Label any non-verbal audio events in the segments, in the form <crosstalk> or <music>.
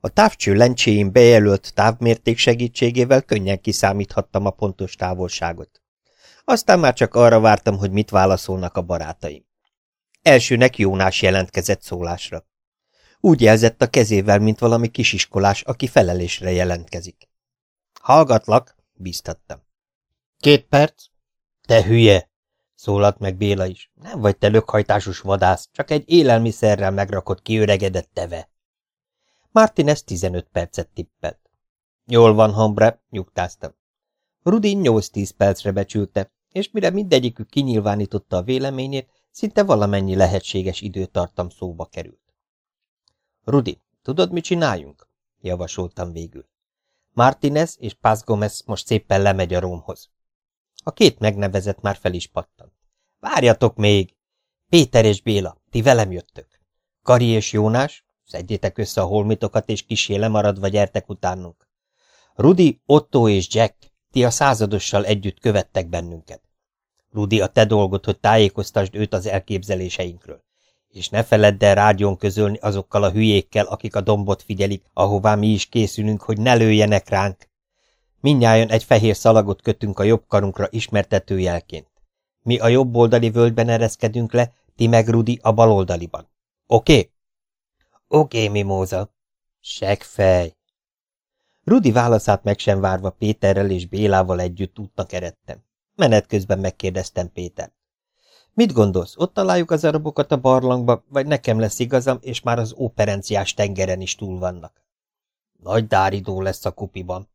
A távcső lencséjén bejelölt távmérték segítségével könnyen kiszámíthattam a pontos távolságot. Aztán már csak arra vártam, hogy mit válaszolnak a barátaim. Elsőnek Jónás jelentkezett szólásra. Úgy jelzett a kezével, mint valami kisiskolás, aki felelésre jelentkezik. Hallgatlak, bíztattam. Két perc? Te hülye! szólalt meg Béla is. Nem vagy te lökhajtásos vadász, csak egy élelmiszerrel megrakott kiöregedett teve. Martinez 15 percet tippelt. Jól van, Hambre, nyugtáztam. Rudin 8-10 percre becsülte, és mire mindegyikük kinyilvánította a véleményét, szinte valamennyi lehetséges időtartam szóba került. Rudi, tudod, mit csináljunk? javasoltam végül. Martinez és Paz Gomez most szépen lemegy a Rómhoz. A két megnevezett már fel is pattant. Várjatok még! Péter és Béla, ti velem jöttök. Kari és Jónás, szedjétek össze a holmitokat, és kisé lemaradva gyertek utánunk. Rudi, Otto és Jack, ti a századossal együtt követtek bennünket. Rudi, a te dolgod, hogy tájékoztasd őt az elképzeléseinkről. És ne feledd el rádión közölni azokkal a hülyékkel, akik a dombot figyelik, ahová mi is készülünk, hogy ne lőjenek ránk. Mindnyájan egy fehér szalagot kötünk a jobb karunkra ismertetőjelként. Mi a jobb oldali völgyben ereszkedünk le, ti meg Rudi a bal oldaliban. Oké? Okay? Oké, Mimóza. Segfej. Rudi válaszát meg sem várva Péterrel és Bélával együtt útnak eredtem. Menet közben megkérdeztem Pétert. Mit gondolsz, ott találjuk az arabokat a barlangba, vagy nekem lesz igazam, és már az operenciás tengeren is túl vannak? Nagy dáridó lesz a kupiban,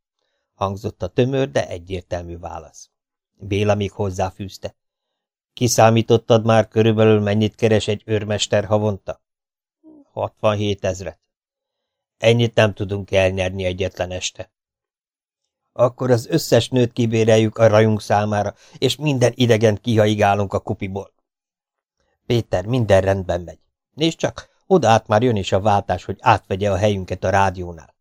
hangzott a tömör, de egyértelmű válasz. Béla még hozzáfűzte. Kiszámítottad már körülbelül mennyit keres egy őrmester havonta? 67 ezret. Ennyit nem tudunk elnyerni egyetlen este. Akkor az összes nőt kibéreljük a rajunk számára, és minden idegen kihaigálunk a kupiból. Péter, minden rendben megy. Nézd csak, oda át már jön is a váltás, hogy átvegye a helyünket a rádiónál.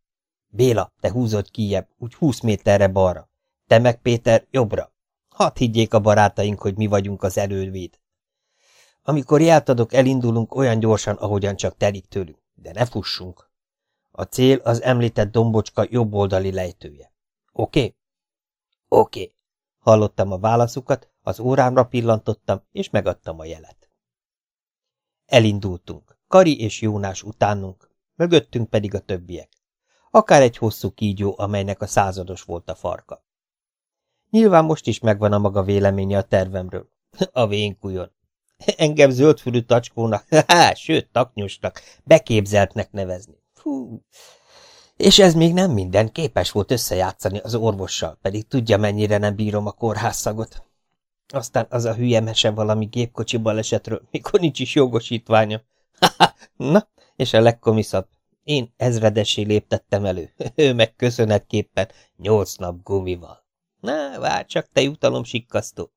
Béla, te húzod kijebb, úgy húsz méterre balra. Te meg, Péter, jobbra. Hadd higgyék a barátaink, hogy mi vagyunk az elővéd. Amikor jelt elindulunk olyan gyorsan, ahogyan csak telik tőlünk, de ne fussunk. A cél az említett dombocska jobboldali lejtője. Oké? Okay? Oké. Okay. Hallottam a válaszukat, az órámra pillantottam, és megadtam a jelet. Elindultunk. Kari és Jónás utánunk, mögöttünk pedig a többiek. Akár egy hosszú kígyó, amelynek a százados volt a farka. Nyilván most is megvan a maga véleménye a tervemről. <laughs> A vénkujon. <laughs> Engem zöldfülű tacskónak, <laughs> sőt, taknyosnak, beképzeltnek nevezni. Fú, és ez még nem minden, képes volt összejátszani az orvossal, pedig tudja, mennyire nem bírom a kórházszagot. Aztán az a hülye mese valami gépkocsi balesetről, <laughs> mikor nincs is jogosítványa. Na, és a legkomiszabb. Én ezredessé léptettem elő, ő meg köszönetképpen nyolc nap gumival. Na, várj csak, te jutalom sikkasztó.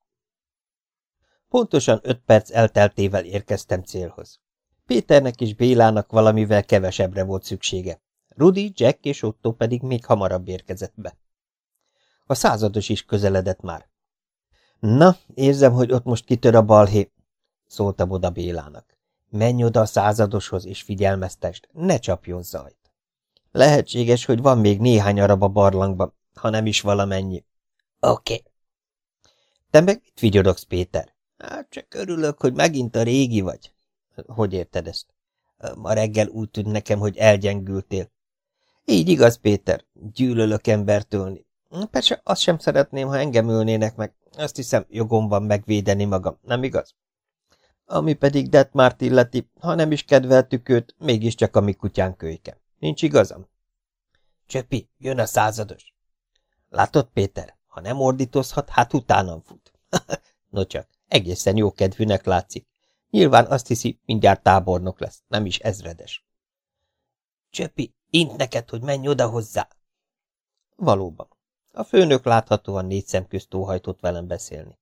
Pontosan öt perc elteltével érkeztem célhoz. Péternek és Bélának valamivel kevesebbre volt szüksége. Rudi, Jack és Otto pedig még hamarabb érkezett be. A százados is közeledett már. Na, érzem, hogy ott most kitör a balhé, szólta oda Bélának. Menj oda a századoshoz és figyelmeztest, ne csapjon zajt. Lehetséges, hogy van még néhány arab a barlangban, ha nem is valamennyi. Oké. Okay. Te meg mit vigyorogsz, Péter? Hát csak örülök, hogy megint a régi vagy. Hogy érted ezt? Ma reggel úgy tűnt nekem, hogy elgyengültél. Így igaz, Péter, gyűlölök embert ölni. Persze azt sem szeretném, ha engem ölnének meg. Azt hiszem, jogom van megvédeni magam, nem igaz? Ami pedig Detmárt illeti, ha nem is kedveltük őt, mégiscsak a mi kutyán kölyke. Nincs igazam? Csöpi, jön a százados. Látod, Péter, ha nem ordítozhat, hát utánam fut. <laughs> no csak, egészen jó kedvűnek látszik. Nyilván azt hiszi, mindjárt tábornok lesz, nem is ezredes. Csöpi, int neked, hogy menj oda hozzá. Valóban. A főnök láthatóan négy szem közt óhajtott velem beszélni.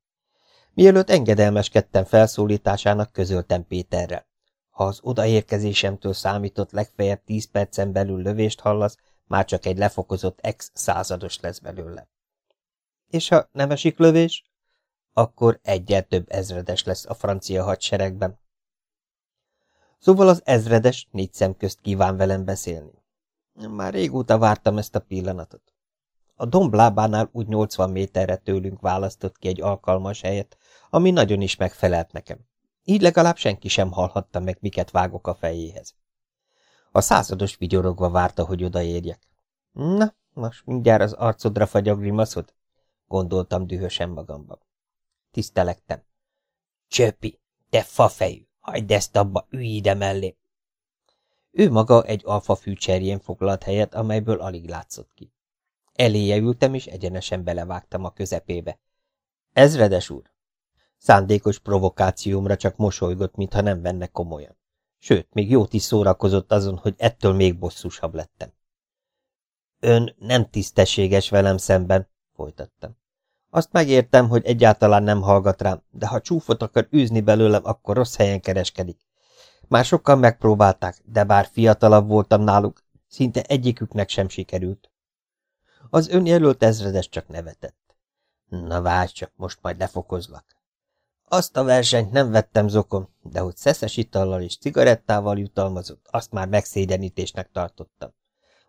Mielőtt engedelmeskedtem felszólításának, közöltem Péterrel. Ha az odaérkezésemtől számított legfeljebb tíz percen belül lövést hallasz, már csak egy lefokozott ex-százados lesz belőle. És ha nem esik lövés? Akkor egyel több ezredes lesz a francia hadseregben. Szóval az ezredes négy szem közt kíván velem beszélni. Már régóta vártam ezt a pillanatot. A domb lábánál úgy 80 méterre tőlünk választott ki egy alkalmas helyet, ami nagyon is megfelelt nekem. Így legalább senki sem hallhatta meg, miket vágok a fejéhez. A százados vigyorogva várta, hogy odaérjek. Na, most mindjárt az arcodra fagy a grimaszod? Gondoltam dühösen magamban. Tisztelektem. Csöpi, te fafejű, hagyd ezt abba, ülj ide mellé. Ő maga egy alfa fűcserjén foglalt helyet, amelyből alig látszott ki. Eléje ültem, és egyenesen belevágtam a közepébe. Ezredes úr! Szándékos provokációmra csak mosolygott, mintha nem venne komolyan. Sőt, még jót is szórakozott azon, hogy ettől még bosszusabb lettem. Ön nem tisztességes velem szemben, folytattam. Azt megértem, hogy egyáltalán nem hallgat rám, de ha csúfot akar űzni belőlem, akkor rossz helyen kereskedik. Már sokan megpróbálták, de bár fiatalabb voltam náluk, szinte egyiküknek sem sikerült. Az önjelölt ezredes csak nevetett. Na várj csak, most majd lefokozlak. Azt a versenyt nem vettem zokon, de hogy szeszes itallal és cigarettával jutalmazott, azt már megszégyenítésnek tartottam.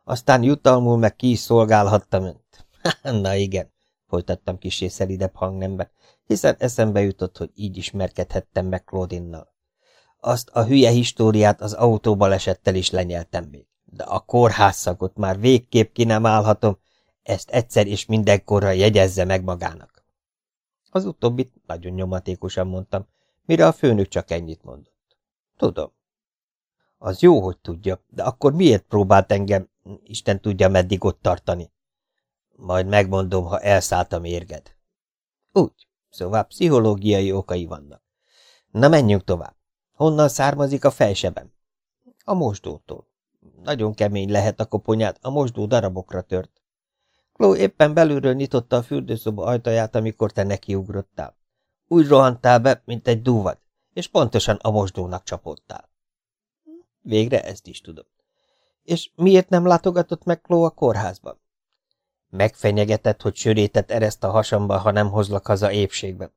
Aztán jutalmul meg ki is szolgálhattam önt. <laughs> Na igen, folytattam kisé szelidebb hangnemben, hiszen eszembe jutott, hogy így ismerkedhettem meg Claudinnal. Azt a hülye históriát az autóbalesettel is lenyeltem még, de a kórházszakot már végképp ki nem állhatom, ezt egyszer és mindenkorra jegyezze meg magának. Az utóbbit nagyon nyomatékosan mondtam, mire a főnök csak ennyit mondott. Tudom. Az jó, hogy tudja, de akkor miért próbált engem, Isten tudja meddig ott tartani? Majd megmondom, ha elszállt a mérged. Úgy, szóval pszichológiai okai vannak. Na menjünk tovább. Honnan származik a fejsebem? A mosdótól. Nagyon kemény lehet a koponyát, a mosdó darabokra tört. Kló éppen belülről nyitotta a fürdőszoba ajtaját, amikor te nekiugrottál. Úgy rohantál be, mint egy dúvad, és pontosan a mosdónak csapottál. Végre ezt is tudom. És miért nem látogatott meg Kló a kórházban? Megfenyegetett, hogy sörétet ereszt a hasamba, ha nem hozlak haza épségben.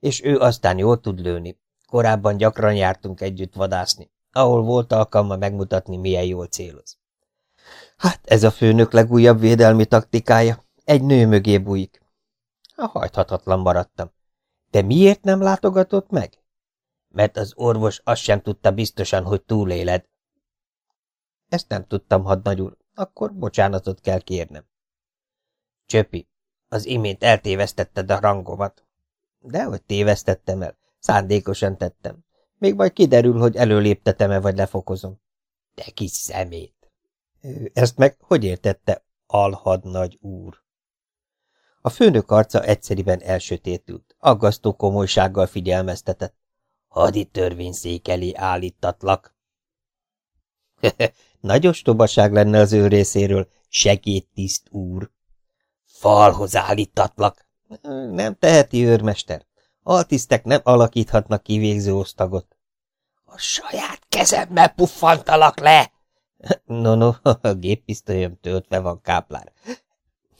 És ő aztán jól tud lőni. Korábban gyakran jártunk együtt vadászni, ahol volt alkalma megmutatni, milyen jól céloz. Hát ez a főnök legújabb védelmi taktikája. Egy nő mögé bújik. A hajthatatlan maradtam. De miért nem látogatott meg? Mert az orvos azt sem tudta biztosan, hogy túléled. Ezt nem tudtam, hadnagy úr. Akkor bocsánatot kell kérnem. Csöpi, az imént eltévesztetted a rangomat. Dehogy tévesztettem el. Szándékosan tettem. Még majd kiderül, hogy előléptetem-e, vagy lefokozom. De kis szemét! Ezt meg hogy értette, alhadnagy úr? A főnök arca egyszeriben elsötétült, aggasztó komolysággal figyelmeztetett. Hadi törvényszék elé állítatlak. <laughs> Nagy ostobaság lenne az ő részéről, segédtiszt úr. Falhoz állítatlak. Nem teheti, őrmester. Altisztek nem alakíthatnak kivégző osztagot. A saját kezemmel puffantalak le! No, no, <laughs> a géppisztolyom töltve van, káplár.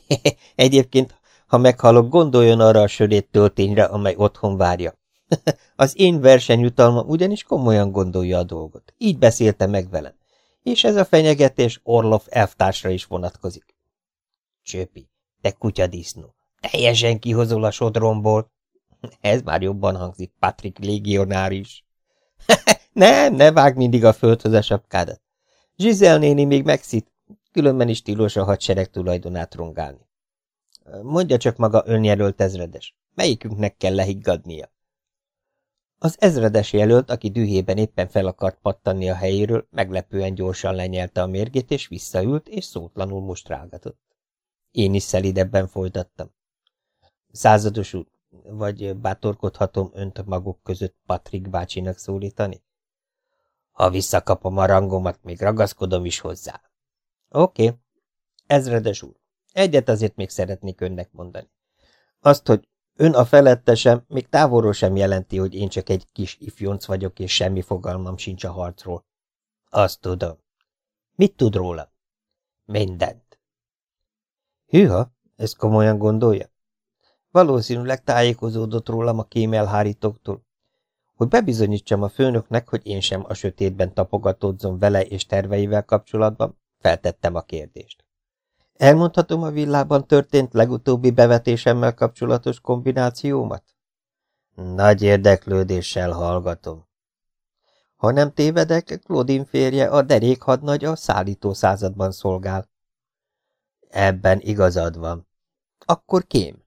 <laughs> Egyébként, ha meghalok, gondoljon arra a sörét töltényre, amely otthon várja. <laughs> Az én versenyutalmam ugyanis komolyan gondolja a dolgot. Így beszélte meg velem. És ez a fenyegetés Orlov elvtársra is vonatkozik. Csöpi, te kutyadisznó, teljesen kihozol a sodromból. Ez már jobban hangzik, Patrick légionáris. <laughs> ne, ne vág mindig a földhöz a sapkádat. Zsizel néni még megszít, különben is tilos a hadsereg tulajdonát rongálni. Mondja csak maga önjelölt ezredes, melyikünknek kell lehiggadnia? Az ezredes jelölt, aki dühében éppen fel akart pattanni a helyéről, meglepően gyorsan lenyelte a mérgét, és visszaült, és szótlanul most rágatott. Én is szelidebben folytattam. Százados úr, vagy bátorkodhatom önt maguk között Patrik bácsinak szólítani? Ha visszakapom a rangomat, még ragaszkodom is hozzá. Oké. Okay. Ezredes úr, egyet azért még szeretnék önnek mondani. Azt, hogy ön a felettesem, még távolról sem jelenti, hogy én csak egy kis ifjonc vagyok, és semmi fogalmam sincs a harcról. Azt tudom. Mit tud róla? Mindent. Hűha, ezt komolyan gondolja? Valószínűleg tájékozódott rólam a kémelhárítóktól, hogy bebizonyítsam a főnöknek, hogy én sem a sötétben tapogatódzom vele és terveivel kapcsolatban, Feltettem a kérdést. Elmondhatom a villában történt legutóbbi bevetésemmel kapcsolatos kombinációmat? Nagy érdeklődéssel hallgatom. Ha nem tévedek, Claudine férje a derék hadnagy a szállító században szolgál. Ebben igazad van. Akkor kém.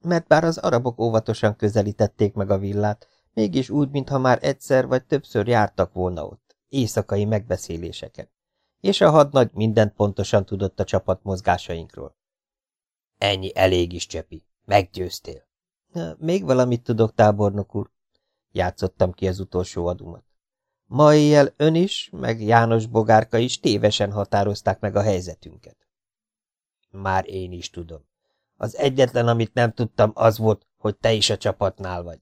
Mert bár az arabok óvatosan közelítették meg a villát, mégis úgy, mintha már egyszer vagy többször jártak volna ott, éjszakai megbeszéléseken. És a hadnagy mindent pontosan tudott a csapat mozgásainkról. Ennyi elég is, Csepi. Meggyőztél. Még valamit tudok, tábornok úr. Játszottam ki az utolsó adumat. Ma éjjel ön is, meg János Bogárka is tévesen határozták meg a helyzetünket. Már én is tudom. Az egyetlen, amit nem tudtam, az volt, hogy te is a csapatnál vagy.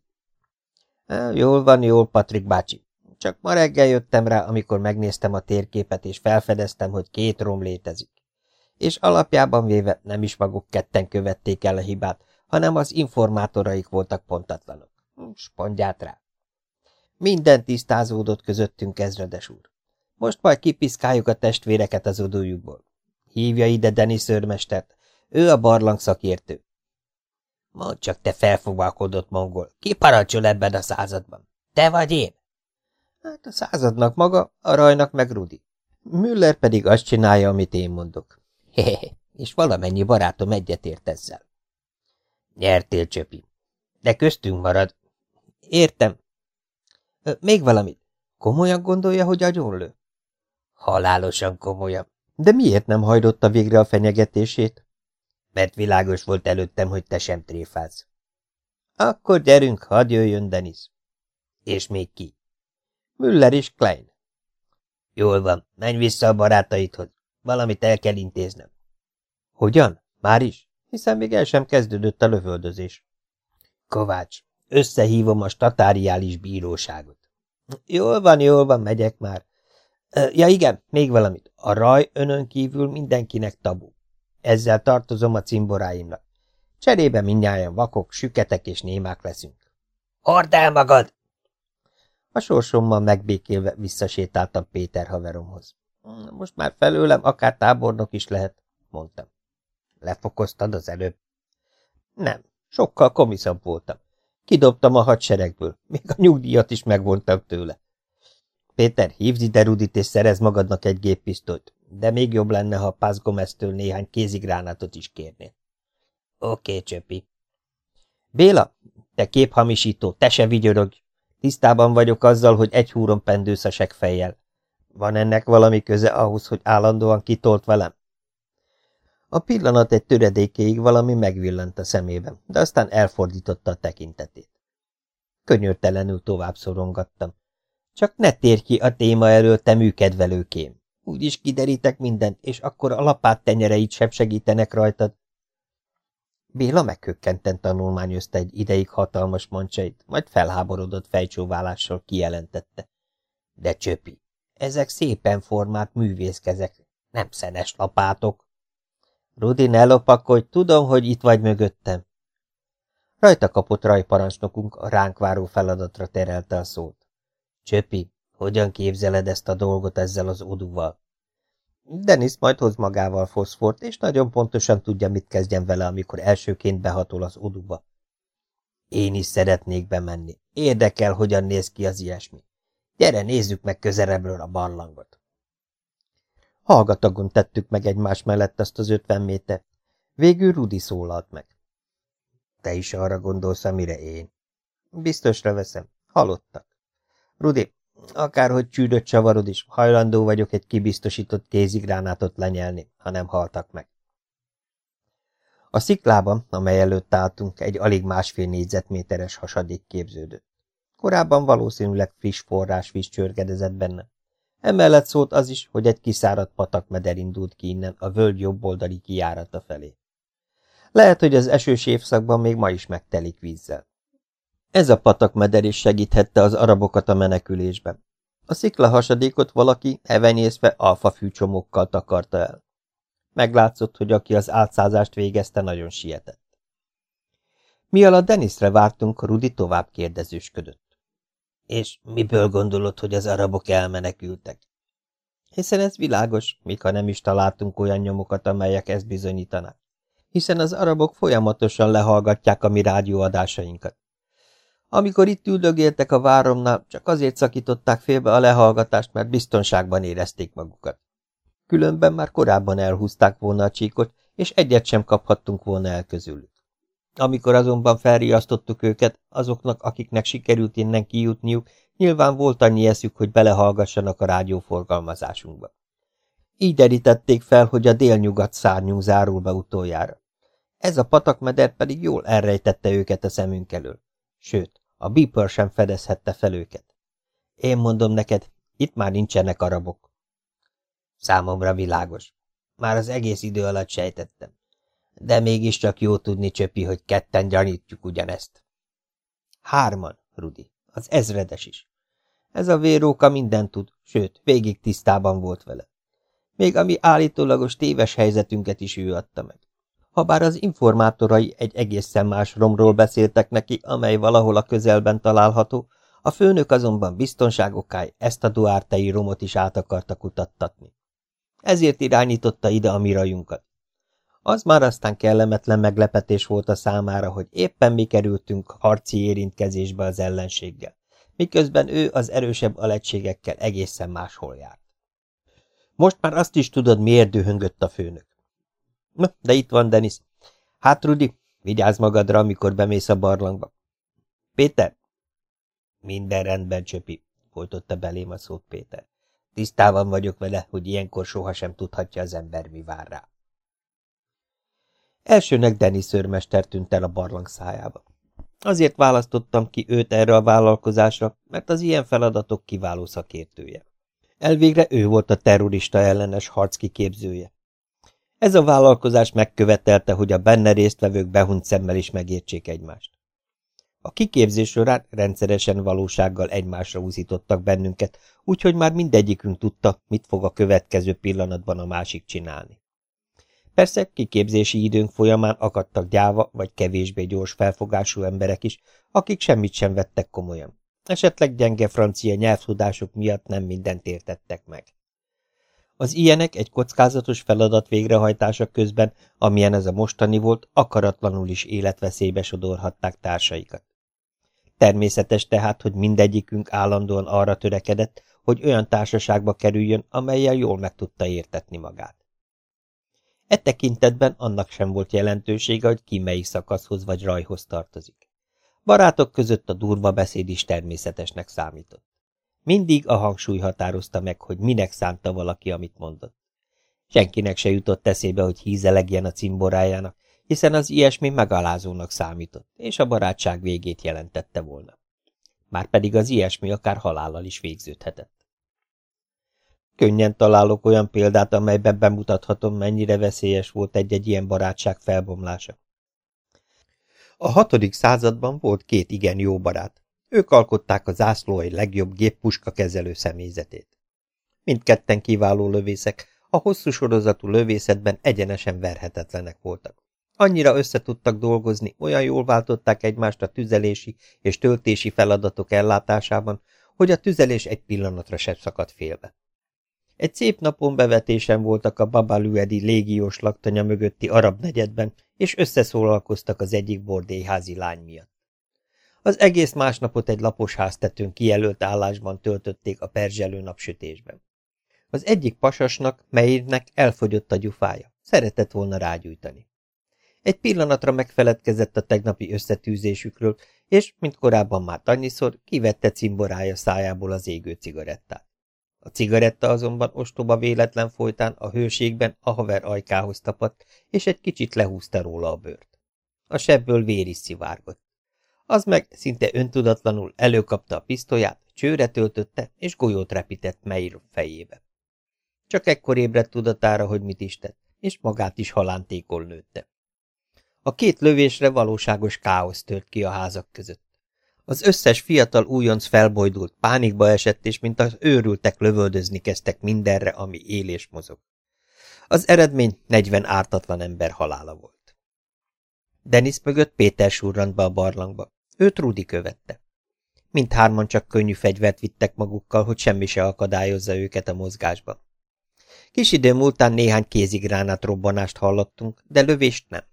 Jól van, jól, Patrik bácsi. Csak ma reggel jöttem rá, amikor megnéztem a térképet, és felfedeztem, hogy két rom létezik. És alapjában véve nem is maguk ketten követték el a hibát, hanem az informátoraik voltak pontatlanok. Spondját rá. Minden tisztázódott közöttünk, ezredes úr. Most majd kipiszkáljuk a testvéreket az odójukból. Hívja ide Denis őrmestert, ő a barlang szakértő. Mondd csak, te felfogalkodott mongol, ki parancsol ebben a században? Te vagy én? Hát a századnak maga, a rajnak meg Rudi. Müller pedig azt csinálja, amit én mondok. Hehehe, és valamennyi barátom egyetért ezzel. Nyertél, Csöpi. De köztünk marad. Értem. Még valamit. Komolyan gondolja, hogy agyonlő? Halálosan komolyan. De miért nem hajdotta végre a fenyegetését? Mert világos volt előttem, hogy te sem tréfálsz. Akkor gyerünk, hadd jöjjön Denis. És még ki? Müller és Klein. Jól van, menj vissza a barátaidhoz. Valamit el kell intéznem. Hogyan? Már is? Hiszen még el sem kezdődött a lövöldözés. Kovács, összehívom a statáriális bíróságot. Jól van, jól van, megyek már. Ja igen, még valamit. A raj önön kívül mindenkinek tabu. Ezzel tartozom a cimboráimnak. Cserébe mindnyájan vakok, süketek és némák leszünk. Hord el magad! A sorsommal megbékélve visszasétáltam Péter haveromhoz. Most már felőlem akár tábornok is lehet, mondtam. Lefokoztad az előbb? Nem, sokkal komiszabb voltam. Kidobtam a hadseregből, még a nyugdíjat is megvontam tőle. Péter, hívd ide Rudit és szerez magadnak egy géppisztolyt, de még jobb lenne, ha Paz Gomeztől néhány kézigránátot is kérnél. Oké, okay, Csöpi. Béla, te képhamisító, te se vigyorogj. Tisztában vagyok azzal, hogy egy húron pendősz a fejjel. Van ennek valami köze ahhoz, hogy állandóan kitolt velem? A pillanat egy töredékéig valami megvillant a szemében, de aztán elfordította a tekintetét. Könyörtelenül tovább szorongattam. Csak ne térj ki a téma elől, te műkedvelőkém. Úgyis kiderítek mindent, és akkor a lapát tenyereit sem segítenek rajtad. Béla meghökkenten tanulmányozta egy ideig hatalmas mancsait, majd felháborodott fejcsóválással kijelentette. De csöpi, ezek szépen formált művészkezek, nem szenes lapátok. Rudi, ne lopakodj, tudom, hogy itt vagy mögöttem. Rajta kapott rajparancsnokunk a ránk váró feladatra terelte a szót. Csöpi, hogyan képzeled ezt a dolgot ezzel az odúval? Denis majd hoz magával foszfort, és nagyon pontosan tudja, mit kezdjen vele, amikor elsőként behatol az oduba. Én is szeretnék bemenni. Érdekel, hogyan néz ki az ilyesmi. Gyere, nézzük meg közelebbről a barlangot. Hallgatagon tettük meg egymás mellett azt az ötven métert. Végül Rudi szólalt meg. Te is arra gondolsz, amire én. Biztosra veszem. Halottak. Rudi, akárhogy csűdött csavarod is, hajlandó vagyok egy kibiztosított kézigránátot lenyelni, ha nem haltak meg. A sziklában, amely előtt álltunk, egy alig másfél négyzetméteres hasadék képződött. Korábban valószínűleg friss forrásvíz csörgedezett benne. Emellett szólt az is, hogy egy kiszáradt patakmeder indult ki innen a völgy jobboldali kijárata felé. Lehet, hogy az esős évszakban még ma is megtelik vízzel. Ez a patakmeder is segíthette az arabokat a menekülésben. A szikla hasadékot valaki hevenyészve alfafűcsomókkal takarta el. Meglátszott, hogy aki az átszázást végezte, nagyon sietett. Mi alatt Denisre vártunk, Rudi tovább kérdezősködött. És miből gondolod, hogy az arabok elmenekültek? Hiszen ez világos, ha nem is találtunk olyan nyomokat, amelyek ezt bizonyítanak. Hiszen az arabok folyamatosan lehallgatják a mi rádióadásainkat. Amikor itt üldögéltek a váromnál, csak azért szakították félbe a lehallgatást, mert biztonságban érezték magukat. Különben már korábban elhúzták volna a csíkot, és egyet sem kaphattunk volna el közülük. Amikor azonban felriasztottuk őket, azoknak, akiknek sikerült innen kijutniuk, nyilván volt annyi eszük, hogy belehallgassanak a rádióforgalmazásunkba. Így derítették fel, hogy a délnyugat szárnyunk zárul be utoljára. Ez a patakmeder pedig jól elrejtette őket a szemünk elől. Sőt, a Beeper sem fedezhette fel őket. Én mondom neked, itt már nincsenek arabok. Számomra világos. Már az egész idő alatt sejtettem. De mégiscsak jó tudni, Csöpi, hogy ketten gyanítjuk ugyanezt. Hárman, Rudi, az ezredes is. Ez a véróka mindent tud, sőt, végig tisztában volt vele. Még a mi állítólagos téves helyzetünket is ő adta meg. Habár az informátorai egy egészen más romról beszéltek neki, amely valahol a közelben található, a főnök azonban biztonságokáj ezt a duártei romot is át akarta kutattatni. Ezért irányította ide a mirajunkat. Az már aztán kellemetlen meglepetés volt a számára, hogy éppen mi kerültünk harci érintkezésbe az ellenséggel, miközben ő az erősebb alegységekkel egészen máshol járt. Most már azt is tudod, miért dühöngött a főnök. Na, de itt van Denis. Hát, Rudi, vigyázz magadra, amikor bemész a barlangba. Péter? Minden rendben, Csöpi, folytotta belém a szót Péter. Tisztában vagyok vele, hogy ilyenkor sohasem tudhatja az ember, mi vár rá. Elsőnek Denis szörmester tűnt el a barlang szájába. Azért választottam ki őt erre a vállalkozásra, mert az ilyen feladatok kiváló szakértője. Elvégre ő volt a terrorista ellenes harc kiképzője. Ez a vállalkozás megkövetelte, hogy a benne résztvevők behunyt szemmel is megértsék egymást. A kiképzés során rendszeresen valósággal egymásra úszítottak bennünket, úgyhogy már mindegyikünk tudta, mit fog a következő pillanatban a másik csinálni. Persze kiképzési időnk folyamán akadtak gyáva vagy kevésbé gyors felfogású emberek is, akik semmit sem vettek komolyan. Esetleg gyenge francia nyelvtudásuk miatt nem mindent értettek meg. Az ilyenek egy kockázatos feladat végrehajtása közben, amilyen ez a mostani volt, akaratlanul is életveszélybe sodorhatták társaikat. Természetes tehát, hogy mindegyikünk állandóan arra törekedett, hogy olyan társaságba kerüljön, amelyel jól meg tudta értetni magát. E tekintetben annak sem volt jelentősége, hogy ki melyik szakaszhoz vagy rajhoz tartozik. Barátok között a durva beszéd is természetesnek számított. Mindig a hangsúly határozta meg, hogy minek szánta valaki, amit mondott. Senkinek se jutott eszébe, hogy hízelegjen a cimborájának, hiszen az ilyesmi megalázónak számított, és a barátság végét jelentette volna. Márpedig az ilyesmi akár halállal is végződhetett. Könnyen találok olyan példát, amelyben bemutathatom, mennyire veszélyes volt egy-egy ilyen barátság felbomlása. A hatodik században volt két igen jó barát. Ők alkották a zászlóai legjobb géppuska kezelő személyzetét. Mindketten kiváló lövészek, a hosszú sorozatú lövészetben egyenesen verhetetlenek voltak. Annyira összetudtak dolgozni, olyan jól váltották egymást a tüzelési és töltési feladatok ellátásában, hogy a tüzelés egy pillanatra sem szakadt félbe. Egy szép napon bevetésen voltak a Babaluedi légiós laktanya mögötti arab negyedben, és összeszólalkoztak az egyik bordélyházi lány miatt. Az egész másnapot egy lapos háztetőn kijelölt állásban töltötték a perzselő napsütésben. Az egyik pasasnak, melynek elfogyott a gyufája, szeretett volna rágyújtani. Egy pillanatra megfeledkezett a tegnapi összetűzésükről, és, mint korábban már annyiszor, kivette cimborája szájából az égő cigarettát. A cigaretta azonban ostoba véletlen folytán a hőségben a haver ajkához tapadt, és egy kicsit lehúzta róla a bőrt. A sebből vér is szivárgott. Az meg szinte öntudatlanul előkapta a pisztolyát, csőre töltötte, és golyót repített Meir fejébe. Csak ekkor ébredt tudatára, hogy mit is tett, és magát is halántékol nőtte. A két lövésre valóságos káosz tört ki a házak között. Az összes fiatal újonc felbojdult, pánikba esett, és mint az őrültek lövöldözni kezdtek mindenre, ami él és mozog. Az eredmény 40 ártatlan ember halála volt. Denis mögött Péter surrant be a barlangba. Őt Rudi követte. Mindhárman csak könnyű fegyvert vittek magukkal, hogy semmi se akadályozza őket a mozgásba. Kis idő múltán néhány kézigránát robbanást hallottunk, de lövést nem.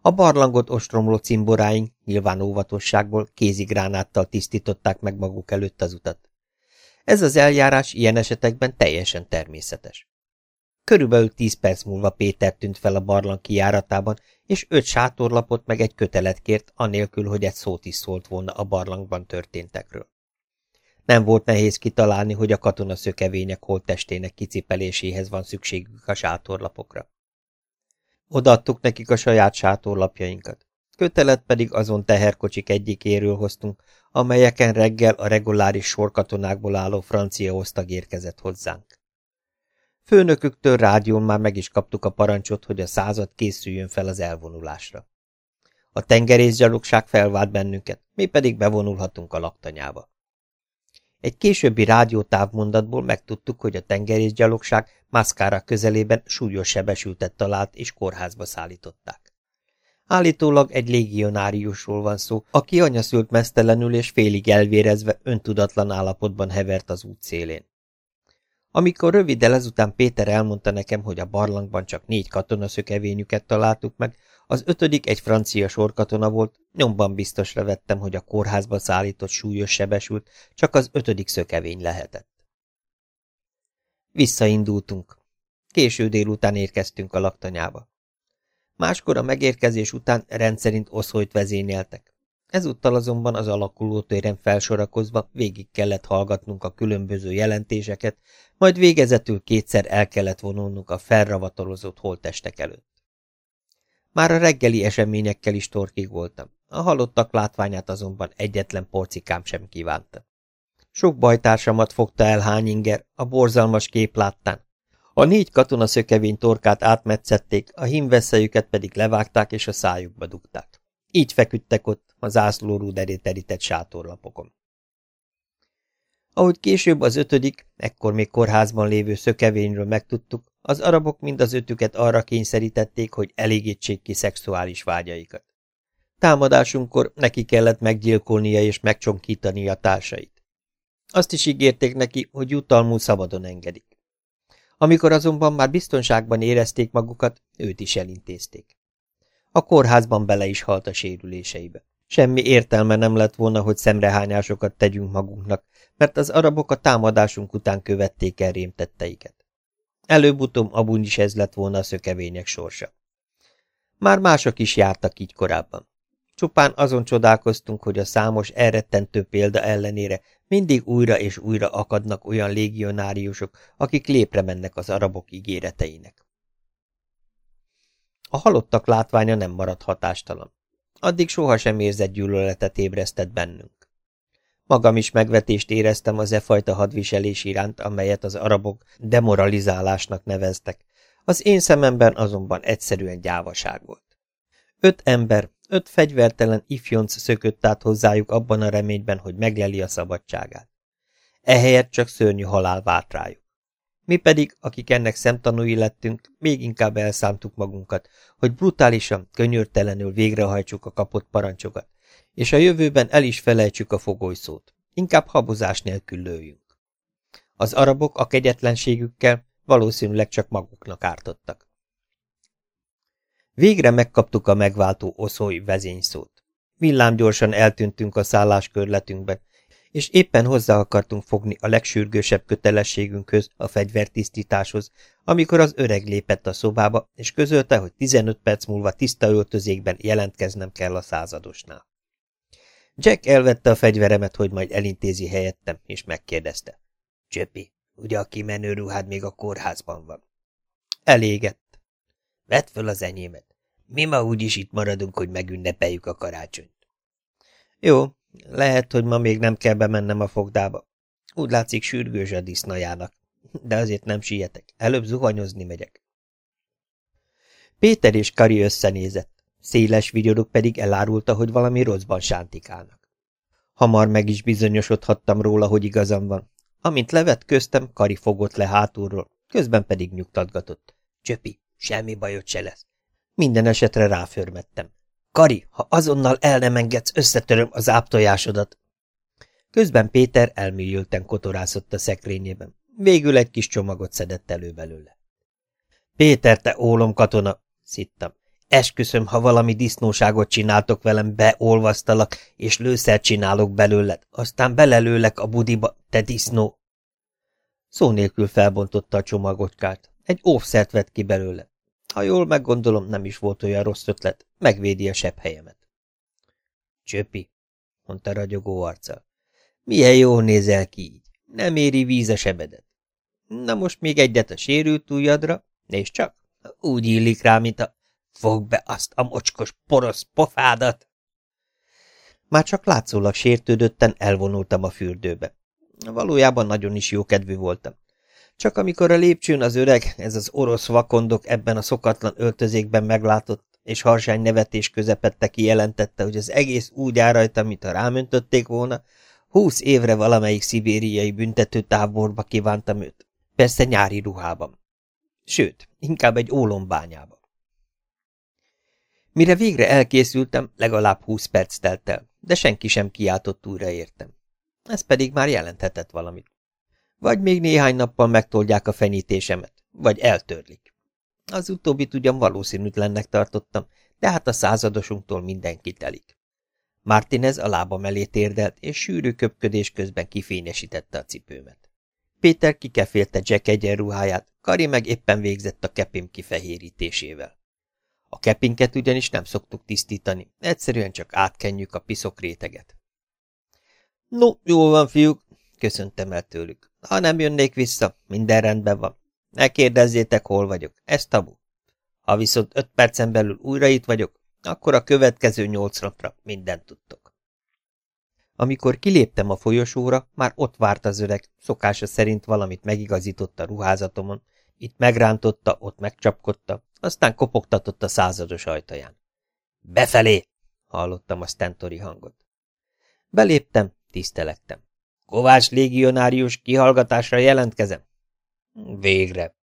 A barlangot ostromló cimboráink nyilván óvatosságból kézigránáttal tisztították meg maguk előtt az utat. Ez az eljárás ilyen esetekben teljesen természetes. Körülbelül tíz perc múlva Péter tűnt fel a barlang kijáratában, és öt sátorlapot meg egy kötelet kért, anélkül, hogy egy szót is szólt volna a barlangban történtekről. Nem volt nehéz kitalálni, hogy a katona szökevények holttestének kicipeléséhez van szükségük a sátorlapokra. Odaadtuk nekik a saját sátorlapjainkat. Kötelet pedig azon teherkocsik egyikéről hoztunk, amelyeken reggel a reguláris sorkatonákból álló francia osztag érkezett hozzánk. Főnöküktől rádión már meg is kaptuk a parancsot, hogy a század készüljön fel az elvonulásra. A tengerészgyalogság felvált bennünket, mi pedig bevonulhatunk a laktanyába. Egy későbbi rádiótávmondatból megtudtuk, hogy a tengerészgyalogság Maszkára közelében súlyos sebesültet talált és kórházba szállították. Állítólag egy légionáriusról van szó, aki anyaszült mesztelenül és félig elvérezve öntudatlan állapotban hevert az út szélén. Amikor röviddel ezután Péter elmondta nekem, hogy a barlangban csak négy katonaszökevényüket találtuk meg, az ötödik egy francia sorkatona volt, nyomban biztosra vettem, hogy a kórházba szállított súlyos sebesült, csak az ötödik szökevény lehetett. Visszaindultunk. Késő délután érkeztünk a laktanyába. Máskor a megérkezés után rendszerint oszholyt vezényeltek. Ezúttal azonban az alakuló téren felsorakozva végig kellett hallgatnunk a különböző jelentéseket, majd végezetül kétszer el kellett vonulnunk a felravatolozott holtestek előtt. Már a reggeli eseményekkel is torkig voltam. A halottak látványát azonban egyetlen porcikám sem kívánta. Sok bajtársamat fogta el hányinger, a borzalmas kép láttán. A négy katona szökevény torkát átmetszették, a hímveszejüket pedig levágták és a szájukba dugták. Így feküdtek ott, a zászlórú derített sátorlapokon. Ahogy később az ötödik, ekkor még kórházban lévő szökevényről megtudtuk, az arabok mind az ötüket arra kényszerítették, hogy elégítsék ki szexuális vágyaikat. Támadásunkkor neki kellett meggyilkolnia és megcsonkítani a társait. Azt is ígérték neki, hogy jutalmul szabadon engedik. Amikor azonban már biztonságban érezték magukat, őt is elintézték. A kórházban bele is halt a sérüléseibe. Semmi értelme nem lett volna, hogy szemrehányásokat tegyünk magunknak, mert az arabok a támadásunk után követték el rémtetteiket. Előbb-utóbb abun is ez lett volna a szökevények sorsa. Már mások is jártak így korábban. Csupán azon csodálkoztunk, hogy a számos elrettentő példa ellenére mindig újra és újra akadnak olyan légionáriusok, akik lépre mennek az arabok ígéreteinek. A halottak látványa nem maradt hatástalan. Addig sohasem érzett gyűlöletet ébresztett bennünk. Magam is megvetést éreztem az e fajta hadviselés iránt, amelyet az arabok demoralizálásnak neveztek. Az én szememben azonban egyszerűen gyávaság volt. Öt ember, öt fegyvertelen ifjonc szökött át hozzájuk abban a reményben, hogy megleli a szabadságát. Ehelyett csak szörnyű halál várt rájuk. Mi pedig, akik ennek szemtanúi lettünk, még inkább elszántuk magunkat, hogy brutálisan, könyörtelenül végrehajtsuk a kapott parancsokat, és a jövőben el is felejtsük a fogolyszót. Inkább habozás nélkül lőjünk. Az arabok a kegyetlenségükkel valószínűleg csak maguknak ártottak. Végre megkaptuk a megváltó oszói vezényszót. Villámgyorsan eltűntünk a szálláskörletünkben, és éppen hozzá akartunk fogni a legsürgősebb kötelességünkhöz, a fegyvertisztításhoz, amikor az öreg lépett a szobába, és közölte, hogy 15 perc múlva tiszta öltözékben jelentkeznem kell a századosnál. Jack elvette a fegyveremet, hogy majd elintézi helyettem, és megkérdezte. Csöpi, ugye a kimenő ruhád még a kórházban van? Elégett. Vedd föl az enyémet. Mi ma úgyis itt maradunk, hogy megünnepeljük a karácsonyt. Jó, lehet, hogy ma még nem kell bemennem a fogdába. Úgy látszik sürgős a disznajának. De azért nem sietek. Előbb zuhanyozni megyek. Péter és Kari összenézett. Széles vigyoruk pedig elárulta, hogy valami rosszban sántikálnak. Hamar meg is bizonyosodhattam róla, hogy igazam van. Amint levet köztem, Kari fogott le hátulról, közben pedig nyugtatgatott. Csöpi, semmi bajod se lesz. Minden esetre ráförmettem. Kari, ha azonnal el nem engedsz, összetöröm az áptojásodat. Közben Péter elmélyülten kotorászott a szekrényében. Végül egy kis csomagot szedett elő belőle. Péter, te ólom katona, szittam. Esküszöm, ha valami disznóságot csináltok velem, beolvasztalak, és lőszer csinálok belőled, aztán belelőlek a budiba, te disznó. Szó nélkül felbontotta a csomagotkát. Egy óvszert vett ki belőle. Ha jól meggondolom, nem is volt olyan rossz ötlet, megvédi a sebb helyemet. Csöpi, mondta ragyogó arccal. Milyen jól nézel ki így. Nem éri víz a sebedet. Na most még egyet a sérült ujjadra, nézd csak, úgy illik rá, mint a... Fogd be azt a mocskos porosz pofádat! Már csak látszólag sértődötten elvonultam a fürdőbe. Valójában nagyon is jókedvű voltam. Csak amikor a lépcsőn az öreg, ez az orosz vakondok ebben a szokatlan öltözékben meglátott, és harsány nevetés közepette kijelentette, hogy az egész úgy áll rajta, mintha rámöntötték volna, húsz évre valamelyik szibériai büntető táborba kívántam őt. Persze nyári ruhában. Sőt, inkább egy ólombányába. Mire végre elkészültem, legalább húsz perc telt el, de senki sem kiáltott újra értem. Ez pedig már jelenthetett valamit. Vagy még néhány nappal megtoldják a fenyítésemet, vagy eltörlik. Az utóbbit ugyan valószínűtlennek tartottam, de hát a századosunktól mindenki telik. Martinez a lába mellé térdelt, és sűrű köpködés közben kifényesítette a cipőmet. Péter kikefélte Jack egyenruháját, Kari meg éppen végzett a kepim kifehérítésével. A kepinket ugyanis nem szoktuk tisztítani, egyszerűen csak átkenjük a piszok réteget. No, jól van, fiúk, köszöntem el tőlük. Ha nem jönnék vissza, minden rendben van. Ne kérdezzétek, hol vagyok, ez tabu. Ha viszont öt percen belül újra itt vagyok, akkor a következő nyolc napra mindent tudtok. Amikor kiléptem a folyosóra, már ott várt az öreg, szokása szerint valamit megigazított a ruházatomon, itt megrántotta, ott megcsapkodta, aztán kopogtatott a százados ajtaján. Befelé! hallottam a stentori hangot. Beléptem, tisztelektem. Kovács légionárius kihallgatásra jelentkezem. Végre.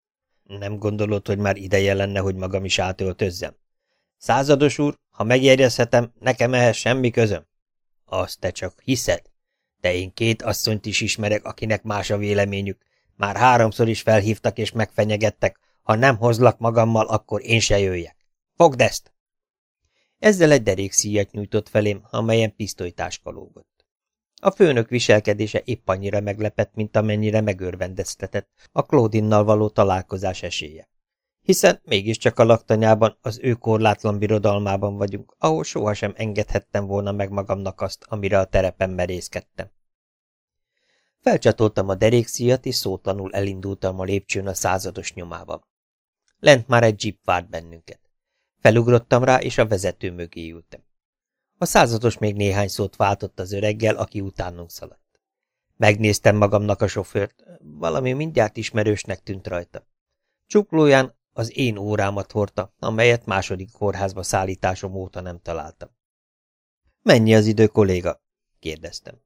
Nem gondolod, hogy már ideje lenne, hogy magam is átöltözzem? Százados úr, ha megjegyezhetem, nekem ehhez semmi közöm. Azt te csak hiszed? De én két asszonyt is ismerek, akinek más a véleményük. Már háromszor is felhívtak és megfenyegettek, ha nem hozlak magammal, akkor én se jöjjek. Fogd ezt! Ezzel egy derékszíjat nyújtott felém, amelyen pisztolytáska lógott. A főnök viselkedése épp annyira meglepett, mint amennyire megörvendeztetett a Claudinnal való találkozás esélye. Hiszen mégiscsak a laktanyában, az ő korlátlan birodalmában vagyunk, ahol sohasem engedhettem volna meg magamnak azt, amire a terepen merészkedtem. Felcsatoltam a derékszíjat, és szótanul elindultam a lépcsőn a százados nyomában. Lent már egy jeep várt bennünket. Felugrottam rá, és a vezető mögé ültem. A százados még néhány szót váltott az öreggel, aki utánunk szaladt. Megnéztem magamnak a sofőrt, valami mindjárt ismerősnek tűnt rajta. Csuklóján az én órámat hordta, amelyet második kórházba szállításom óta nem találtam. Mennyi az idő, kolléga? kérdeztem.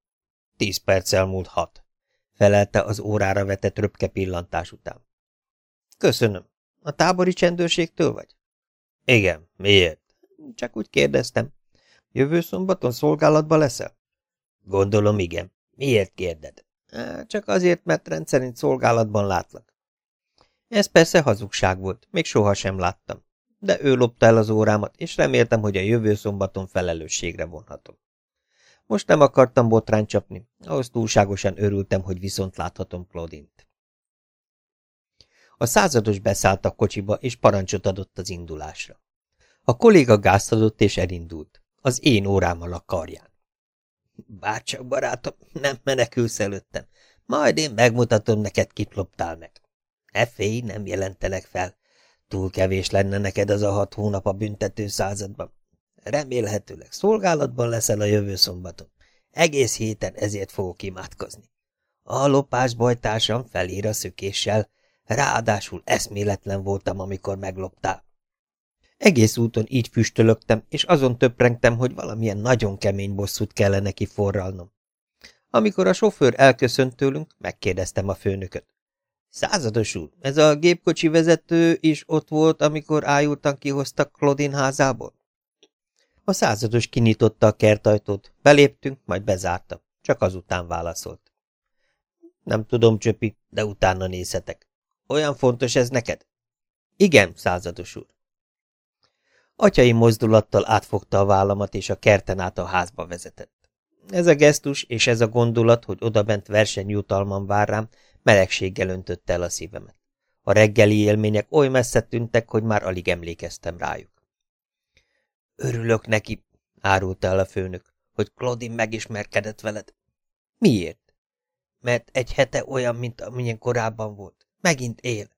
Tíz perc elmúlt hat, felelte az órára vetett röpke pillantás után. Köszönöm. A tábori csendőrségtől vagy? Igen, miért? Csak úgy kérdeztem. Jövő szombaton szolgálatba leszel? Gondolom, igen. Miért kérded? Csak azért, mert rendszerint szolgálatban látlak. Ez persze hazugság volt, még sohasem láttam. De ő lopta el az órámat, és reméltem, hogy a jövő szombaton felelősségre vonhatom. Most nem akartam botrán csapni, ahhoz túlságosan örültem, hogy viszont láthatom Claudint. A százados beszállt a kocsiba, és parancsot adott az indulásra. A kolléga gázt adott, és elindult az én órámmal a karján. Bárcsak, barátom, nem menekülsz előttem. Majd én megmutatom neked, kit loptál meg. E fény nem jelentelek fel. Túl kevés lenne neked az a hat hónap a büntető században. Remélhetőleg szolgálatban leszel a jövő szombaton. Egész héten ezért fogok imádkozni. A lopás bajtársam felír a szökéssel, ráadásul eszméletlen voltam, amikor megloptál. Egész úton így füstölögtem, és azon töprengtem, hogy valamilyen nagyon kemény bosszút kellene neki forralnom. Amikor a sofőr elköszönt tőlünk, megkérdeztem a főnököt. Százados úr, ez a gépkocsi vezető is ott volt, amikor ájultan kihoztak Claudin házából? A százados kinyitotta a kertajtót, beléptünk, majd bezárta. Csak azután válaszolt. Nem tudom, Csöpi, de utána nézhetek. Olyan fontos ez neked? Igen, százados úr. Atyai mozdulattal átfogta a vállamat, és a kerten át a házba vezetett. Ez a gesztus és ez a gondolat, hogy odabent versenyjutalman vár rám, melegséggel öntötte el a szívemet. A reggeli élmények oly messze tűntek, hogy már alig emlékeztem rájuk. Örülök neki, árulta el a főnök, hogy Claudine megismerkedett veled. Miért? Mert egy hete olyan, mint amilyen korábban volt. Megint él.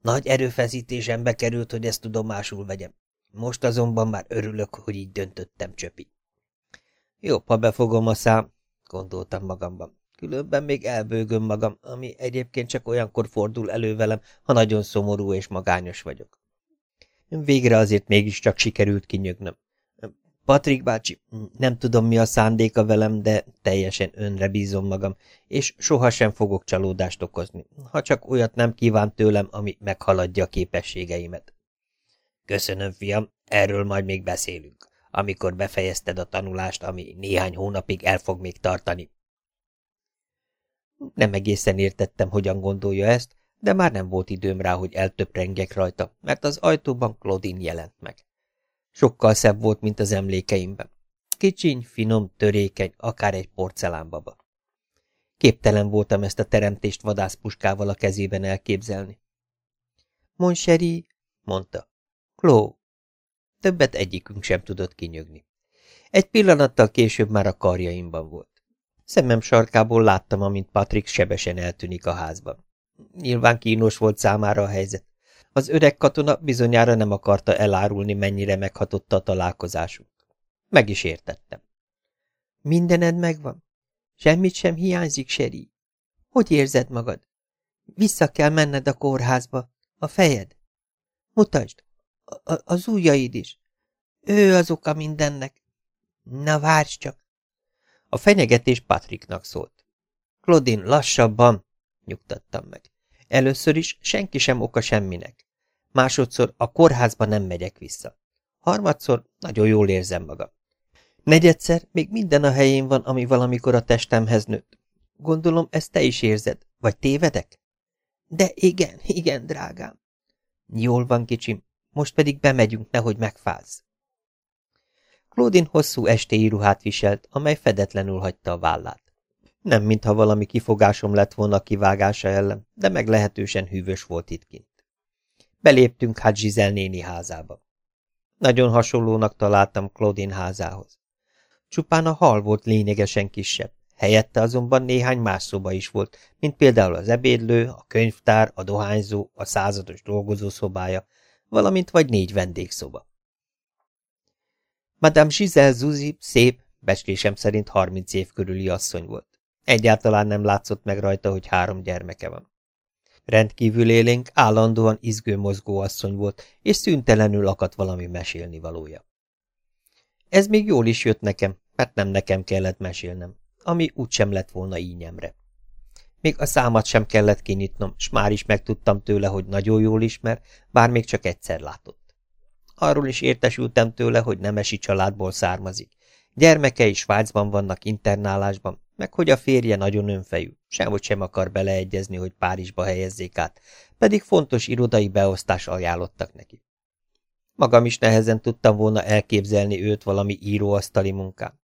Nagy erőfeszítésembe került, hogy ezt tudomásul vegyem. Most azonban már örülök, hogy így döntöttem, Csöpi. Jobb, ha befogom a szám, gondoltam magamban. Különben még elbőgöm magam, ami egyébként csak olyankor fordul elő velem, ha nagyon szomorú és magányos vagyok. Végre azért mégiscsak sikerült kinyögnöm. Patrik bácsi, nem tudom, mi a szándéka velem, de teljesen önre bízom magam, és sohasem fogok csalódást okozni, ha csak olyat nem kíván tőlem, ami meghaladja a képességeimet. Köszönöm, fiam, erről majd még beszélünk, amikor befejezted a tanulást, ami néhány hónapig el fog még tartani. Nem egészen értettem, hogyan gondolja ezt, de már nem volt időm rá, hogy eltöprengek rajta, mert az ajtóban Claudine jelent meg. Sokkal szebb volt, mint az emlékeimben. Kicsiny, finom, törékeny, akár egy porcelánbaba. Képtelen voltam ezt a teremtést vadászpuskával a kezében elképzelni. Monseri, mondta. Kló. Többet egyikünk sem tudott kinyögni. Egy pillanattal később már a karjaimban volt. Szemem sarkából láttam, amint Patrick sebesen eltűnik a házban. Nyilván kínos volt számára a helyzet. Az öreg katona bizonyára nem akarta elárulni, mennyire meghatotta a találkozásunk. Meg is értettem. Mindened megvan? Semmit sem hiányzik, Seri? Hogy érzed magad? Vissza kell menned a kórházba. A fejed? Mutasd, a, az ujjaid is. Ő az oka mindennek. Na, várj csak! A fenyegetés Patricknak szólt. Claudine, lassabban! nyugtattam meg. Először is senki sem oka semminek. Másodszor a kórházba nem megyek vissza. Harmadszor nagyon jól érzem magam. Negyedszer még minden a helyén van, ami valamikor a testemhez nőtt. Gondolom, ezt te is érzed, vagy tévedek? De igen, igen, drágám. Jól van, kicsim, most pedig bemegyünk, nehogy megfázz. Claudine hosszú estéi ruhát viselt, amely fedetlenül hagyta a vállát. Nem mintha valami kifogásom lett volna a kivágása ellen, de meglehetősen hűvös volt itt kint. Beléptünk hát Zsizel néni házába. Nagyon hasonlónak találtam Claudine házához. Csupán a hal volt lényegesen kisebb, helyette azonban néhány más szoba is volt, mint például az ebédlő, a könyvtár, a dohányzó, a százados dolgozószobája, valamint vagy négy vendégszoba. Madame Giselle Zuzi szép, becslésem szerint harminc év körüli asszony volt. Egyáltalán nem látszott meg rajta, hogy három gyermeke van. Rendkívül élénk, állandóan izgő mozgó asszony volt, és szüntelenül akadt valami mesélni valója. Ez még jól is jött nekem, mert nem nekem kellett mesélnem, ami úgysem lett volna ínyemre. Még a számat sem kellett kinyitnom, s már is megtudtam tőle, hogy nagyon jól ismer, bár még csak egyszer látott. Arról is értesültem tőle, hogy nemesi családból származik. Gyermekei Svájcban vannak internálásban, meg hogy a férje nagyon önfejű, sehogy sem akar beleegyezni, hogy Párizsba helyezzék át, pedig fontos irodai beosztás ajánlottak neki. Magam is nehezen tudtam volna elképzelni őt valami íróasztali munkán.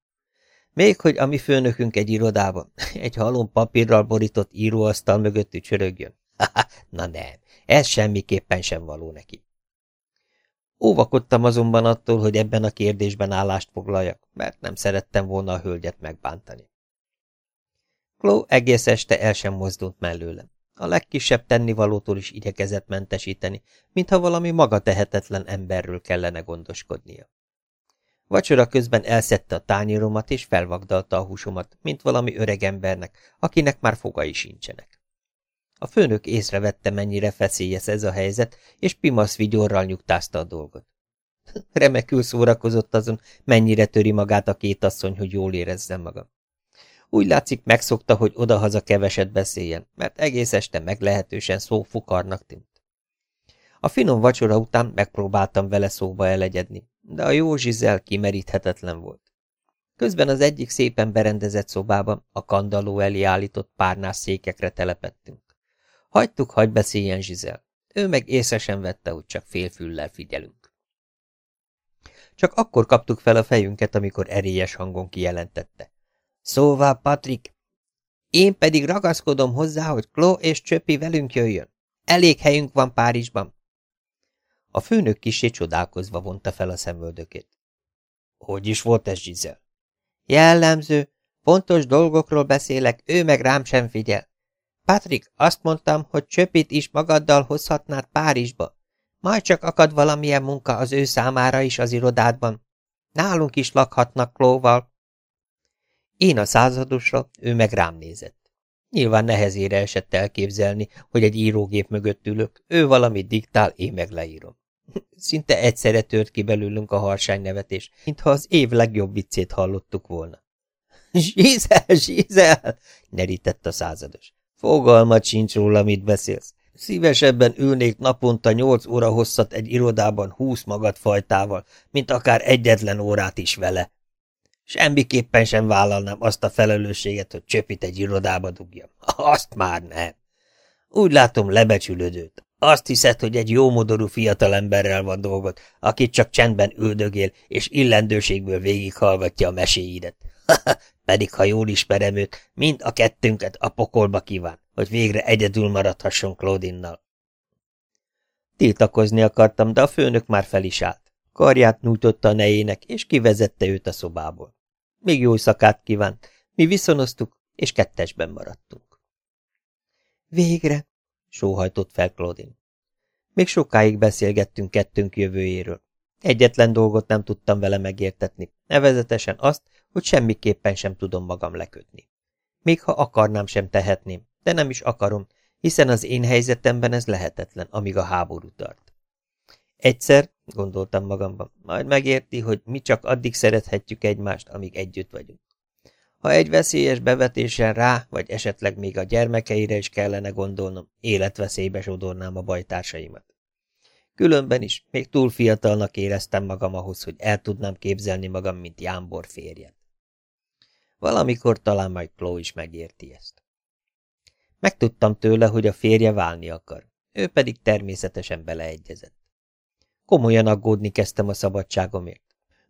Még hogy a mi főnökünk egy irodában, <laughs> egy halom papírral borított íróasztal mögött ücsörögjön. <laughs> Na nem, ez semmiképpen sem való neki. Óvakodtam azonban attól, hogy ebben a kérdésben állást foglaljak, mert nem szerettem volna a hölgyet megbántani. Chloe egész este el sem mozdult mellőlem. A legkisebb tennivalótól is igyekezett mentesíteni, mintha valami maga tehetetlen emberről kellene gondoskodnia. Vacsora közben elszedte a tányéromat és felvagdalta a húsomat, mint valami öreg embernek, akinek már fogai sincsenek. A főnök észrevette, mennyire feszélyes ez a helyzet, és pimasz vigyorral nyugtázta a dolgot. <laughs> Remekül szórakozott azon, mennyire töri magát a két asszony, hogy jól érezzem magam. Úgy látszik, megszokta, hogy odahaza keveset beszéljen, mert egész este meglehetősen szófukarnak tűnt. A finom vacsora után megpróbáltam vele szóba elegyedni, de a jó zsizel kimeríthetetlen volt. Közben az egyik szépen berendezett szobában a kandalló elé állított párnás székekre telepettünk. Hagytuk, hagy beszéljen Zsizel. Ő meg észre sem vette, hogy csak félfüllel figyelünk. Csak akkor kaptuk fel a fejünket, amikor erélyes hangon kijelentette. Szóval, Patrik, én pedig ragaszkodom hozzá, hogy Kló és Csöpi velünk jöjjön. Elég helyünk van Párizsban. A főnök kisé csodálkozva vonta fel a szemöldökét. Hogy is volt ez, Zsizel? Jellemző, fontos dolgokról beszélek, ő meg rám sem figyel. Patrik, azt mondtam, hogy Csöpit is magaddal hozhatnád Párizsba. Majd csak akad valamilyen munka az ő számára is az irodádban. Nálunk is lakhatnak Klóval. Én a századosra, ő meg rám nézett. Nyilván nehezére esett elképzelni, hogy egy írógép mögött ülök, ő valamit diktál, én meg leírom. Szinte egyszerre tört ki belőlünk a harsány nevetés, mintha az év legjobb viccét hallottuk volna. Zsízel, Zsízel! nerített a százados. Fogalmat sincs róla, mit beszélsz. Szívesebben ülnék naponta nyolc óra hosszat egy irodában húsz fajtával, mint akár egyetlen órát is vele. Semmiképpen sem vállalnám azt a felelősséget, hogy csöpit egy irodába dugjam. Azt már nem. Úgy látom lebecsülődőt. Azt hiszed, hogy egy jómodorú fiatalemberrel van dolgod, akit csak csendben üldögél, és illendőségből végighallgatja a meséidet. <laughs> Pedig, ha jól ismerem őt, mind a kettőnket a pokolba kíván, hogy végre egyedül maradhasson Claudinnal. Tiltakozni akartam, de a főnök már fel is állt. Karját nyújtotta a nejének, és kivezette őt a szobából. Még jó szakát kívánt, mi viszonoztuk, és kettesben maradtunk. Végre, sóhajtott fel Claudin. Még sokáig beszélgettünk kettőnk jövőjéről. Egyetlen dolgot nem tudtam vele megértetni, nevezetesen azt, hogy semmiképpen sem tudom magam lekötni. Még ha akarnám, sem tehetném, de nem is akarom, hiszen az én helyzetemben ez lehetetlen, amíg a háború tart. Egyszer, gondoltam magamban, majd megérti, hogy mi csak addig szerethetjük egymást, amíg együtt vagyunk. Ha egy veszélyes bevetésen rá, vagy esetleg még a gyermekeire is kellene gondolnom, életveszélybe sodornám a bajtársaimat. Különben is, még túl fiatalnak éreztem magam ahhoz, hogy el tudnám képzelni magam, mint Jámbor férjet. Valamikor talán majd Chloe is megérti ezt. Megtudtam tőle, hogy a férje válni akar, ő pedig természetesen beleegyezett. Komolyan aggódni kezdtem a szabadságomért.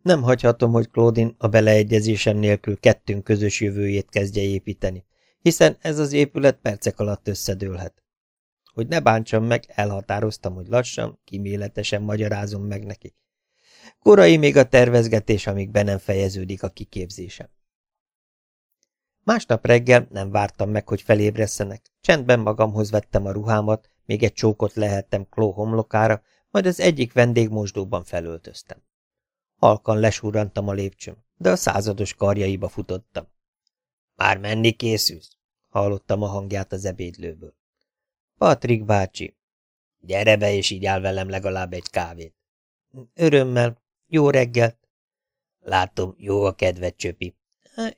Nem hagyhatom, hogy Claudine a beleegyezésem nélkül kettőnk közös jövőjét kezdje építeni, hiszen ez az épület percek alatt összedőlhet. Hogy ne bántsam meg, elhatároztam, hogy lassan, kiméletesen magyarázom meg neki. Korai még a tervezgetés, amíg be nem fejeződik a kiképzésem. Másnap reggel nem vártam meg, hogy felébresszenek. Csendben magamhoz vettem a ruhámat, még egy csókot lehettem Kló homlokára, majd az egyik vendégmosdóban felöltöztem. Halkan lesúrantam a lépcsőn, de a százados karjaiba futottam. Már menni készülsz? Hallottam a hangját az ebédlőből. Patrik bácsi, gyere be, és így áll velem legalább egy kávét. Örömmel. Jó reggelt. Látom, jó a kedved, Csöpi.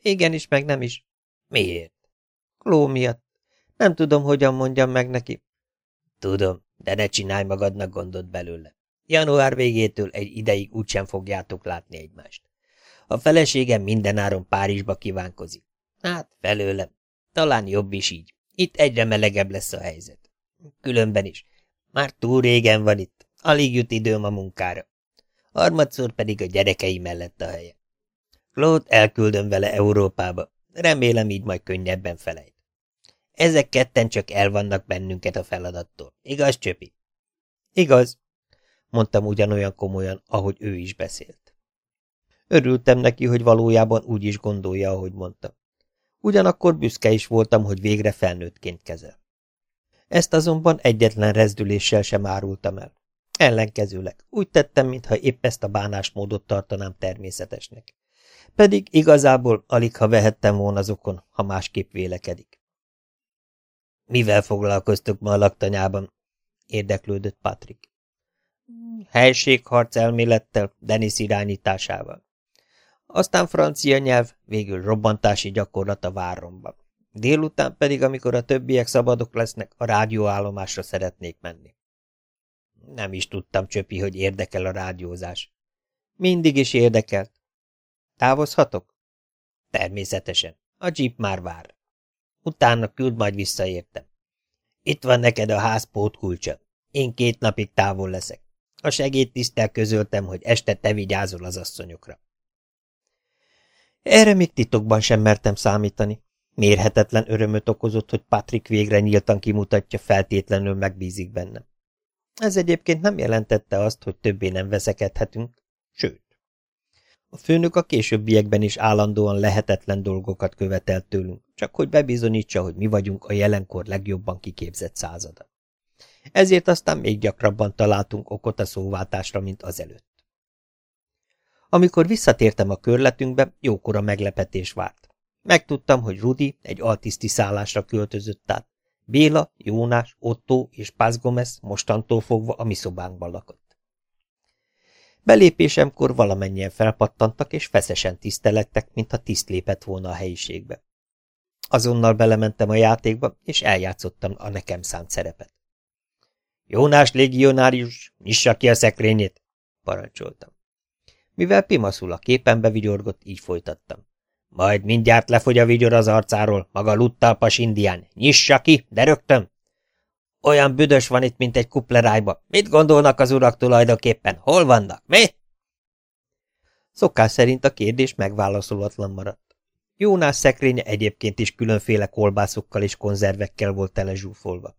Igen is, meg nem is. Miért? Kló miatt. Nem tudom, hogyan mondjam meg neki. Tudom, de ne csinálj magadnak gondot belőle. Január végétől egy ideig úgysem fogjátok látni egymást. A feleségem mindenáron Párizsba kívánkozik. Hát, felőlem. Talán jobb is így. Itt egyre melegebb lesz a helyzet. Különben is. Már túl régen van itt. Alig jut időm a munkára. Harmadszor pedig a gyerekei mellett a helye. Claude elküldöm vele Európába. Remélem így majd könnyebben felejt. Ezek ketten csak el vannak bennünket a feladattól. Igaz, Csöpi? Igaz, mondtam ugyanolyan komolyan, ahogy ő is beszélt. Örültem neki, hogy valójában úgy is gondolja, ahogy mondta. Ugyanakkor büszke is voltam, hogy végre felnőttként kezel. Ezt azonban egyetlen rezdüléssel sem árultam el. Ellenkezőleg úgy tettem, mintha épp ezt a bánásmódot tartanám természetesnek. Pedig igazából alig ha vehettem volna azokon, ha másképp vélekedik. Mivel foglalkoztok ma a laktanyában? érdeklődött Patrick. Helységharc elmélettel, Denis irányításával. Aztán francia nyelv, végül robbantási gyakorlat a váromban. Délután pedig, amikor a többiek szabadok lesznek, a rádióállomásra szeretnék menni. Nem is tudtam, Csöpi, hogy érdekel a rádiózás. Mindig is érdekelt. Távozhatok? Természetesen. A jeep már vár. Utána küld majd visszaértem. Itt van neked a ház pótkulcsa. Én két napig távol leszek. A segédtisztel közöltem, hogy este te vigyázol az asszonyokra. Erre még titokban sem mertem számítani. Mérhetetlen örömöt okozott, hogy Patrick végre nyíltan kimutatja, feltétlenül megbízik bennem. Ez egyébként nem jelentette azt, hogy többé nem veszekedhetünk, sőt. A főnök a későbbiekben is állandóan lehetetlen dolgokat követelt tőlünk, csak hogy bebizonyítsa, hogy mi vagyunk a jelenkor legjobban kiképzett százada. Ezért aztán még gyakrabban találtunk okot a szóváltásra, mint azelőtt. Amikor visszatértem a körletünkbe, jókora meglepetés várt. Megtudtam, hogy Rudi egy altiszti szállásra költözött át. Béla, Jónás, Otto és Paz Gomez mostantól fogva a mi szobánkban lakott. Belépésemkor valamennyien felpattantak és feszesen tisztelettek, mintha tiszt lépett volna a helyiségbe. Azonnal belementem a játékba, és eljátszottam a nekem szánt szerepet. Jónás légionárius, nyissa ki a szekrényét, parancsoltam. Mivel Pimaszul a képen vigyorgott, így folytattam. Majd mindjárt lefogy a vigyor az arcáról, maga luttalpas indián. Nyissa ki, de rögtön! Olyan büdös van itt, mint egy kuplerájba. Mit gondolnak az urak tulajdonképpen? Hol vannak? Mi? Szokás szerint a kérdés megválaszolatlan maradt. Jónás szekrénye egyébként is különféle kolbászokkal és konzervekkel volt telezsúfolva.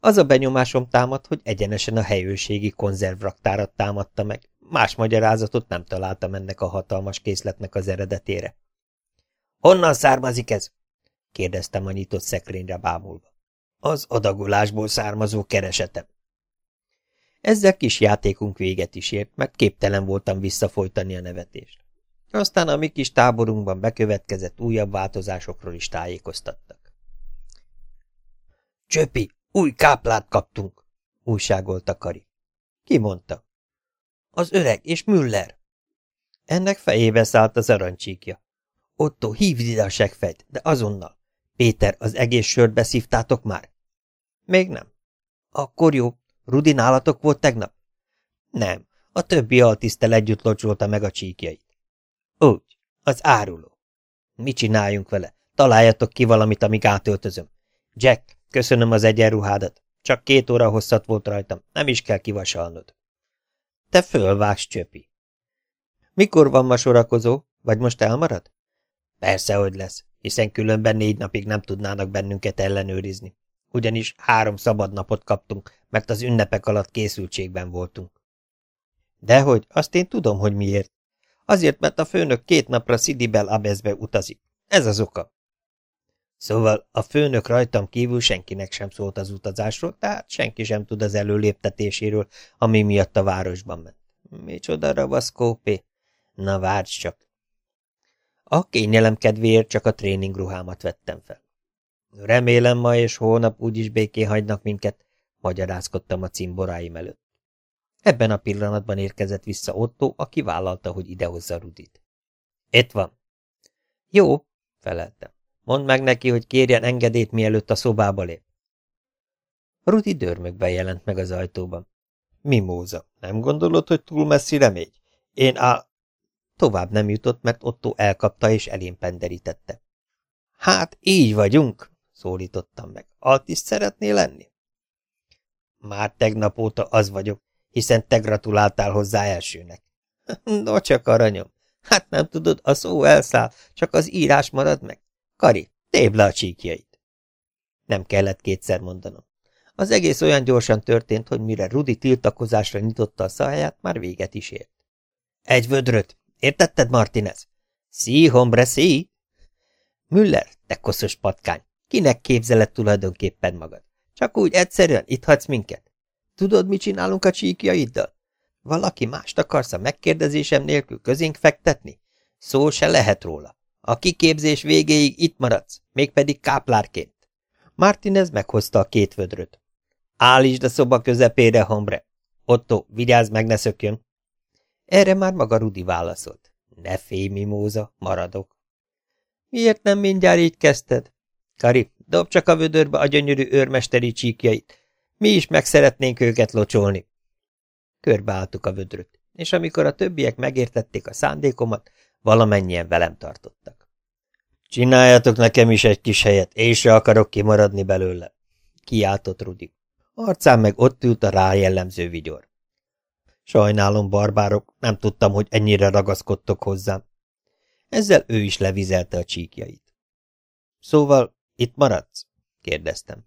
Az a benyomásom támad, hogy egyenesen a helyőrségi konzervraktárat támadta meg. Más magyarázatot nem találtam ennek a hatalmas készletnek az eredetére. Honnan származik ez? kérdeztem a nyitott szekrényre bámulva. Az adagolásból származó keresetem. Ezzel kis játékunk véget is ért, mert képtelen voltam visszafolytani a nevetést. Aztán a mi kis táborunkban bekövetkezett újabb változásokról is tájékoztattak. Csöpi, új káplát kaptunk, újságolta Kari. Ki mondta? Az öreg és Müller. Ennek fejébe szállt az arancsíkja. Otto, hívd ide a segfejt, de azonnal. Péter, az egész sört beszívtátok már? Még nem. Akkor jó. Rudi nálatok volt tegnap? Nem. A többi altisztel együtt locsolta meg a csíkjait. Úgy, az áruló. Mit csináljunk vele? Találjatok ki valamit, amíg átöltözöm. Jack, köszönöm az egyenruhádat. Csak két óra hosszat volt rajtam, nem is kell kivasalnod. Te fölvágsz, csöpi. Mikor van ma sorakozó? Vagy most elmarad? Persze, hogy lesz, hiszen különben négy napig nem tudnának bennünket ellenőrizni. Ugyanis három szabad napot kaptunk, mert az ünnepek alatt készültségben voltunk. Dehogy, azt én tudom, hogy miért. Azért, mert a főnök két napra Sidibel Abezbe utazik. Ez az oka. Szóval a főnök rajtam kívül senkinek sem szólt az utazásról, tehát senki sem tud az előléptetéséről, ami miatt a városban ment. Micsoda ravaszkópé? Na várj csak! A kényelem kedvéért csak a tréningruhámat vettem fel. Remélem ma és holnap úgyis békén hagynak minket, magyarázkodtam a cimboráim előtt. Ebben a pillanatban érkezett vissza Otto, aki vállalta, hogy idehozza Rudit. Itt van. Jó, feleltem. Mondd meg neki, hogy kérjen engedélyt, mielőtt a szobába lép. Rudi dörmögben jelent meg az ajtóban. Mimóza, nem gondolod, hogy túl messzire megy? Én á... Tovább nem jutott, mert Otto elkapta és elén penderítette. Hát, így vagyunk, szólítottam meg. Altiszt szeretnél lenni? Már tegnap óta az vagyok, hiszen te gratuláltál hozzá elsőnek. <laughs> No, csak aranyom. Hát nem tudod, a szó elszáll, csak az írás marad meg. Kari, tépd le a csíkjait. Nem kellett kétszer mondanom. Az egész olyan gyorsan történt, hogy mire Rudi tiltakozásra nyitotta a száját, már véget is ért. Egy vödröt, Értetted, Martinez? Sí, hombre, sí. Müller, te koszos patkány, kinek képzeled tulajdonképpen magad? Csak úgy egyszerűen itt hagysz minket? Tudod, mit csinálunk a csíkjaiddal? Valaki mást akarsz a megkérdezésem nélkül közénk fektetni? Szó se lehet róla. A kiképzés végéig itt maradsz, mégpedig káplárként. Martinez meghozta a két vödröt. Állítsd a szoba közepére, hombre. Otto, vigyázz meg, ne szökjön. Erre már maga Rudi válaszolt. Ne félj, mimóza, maradok. Miért nem mindjárt így kezdted? Kari, dob csak a vödörbe a gyönyörű őrmesteri csíkjait. Mi is meg szeretnénk őket locsolni. Körbeálltuk a vödröt, és amikor a többiek megértették a szándékomat, valamennyien velem tartottak. Csináljatok nekem is egy kis helyet, én se akarok kimaradni belőle, kiáltott Rudi. Arcán meg ott ült a rá jellemző vigyor. Sajnálom, barbárok, nem tudtam, hogy ennyire ragaszkodtok hozzám. Ezzel ő is levizelte a csíkjait. Szóval itt maradsz? kérdeztem.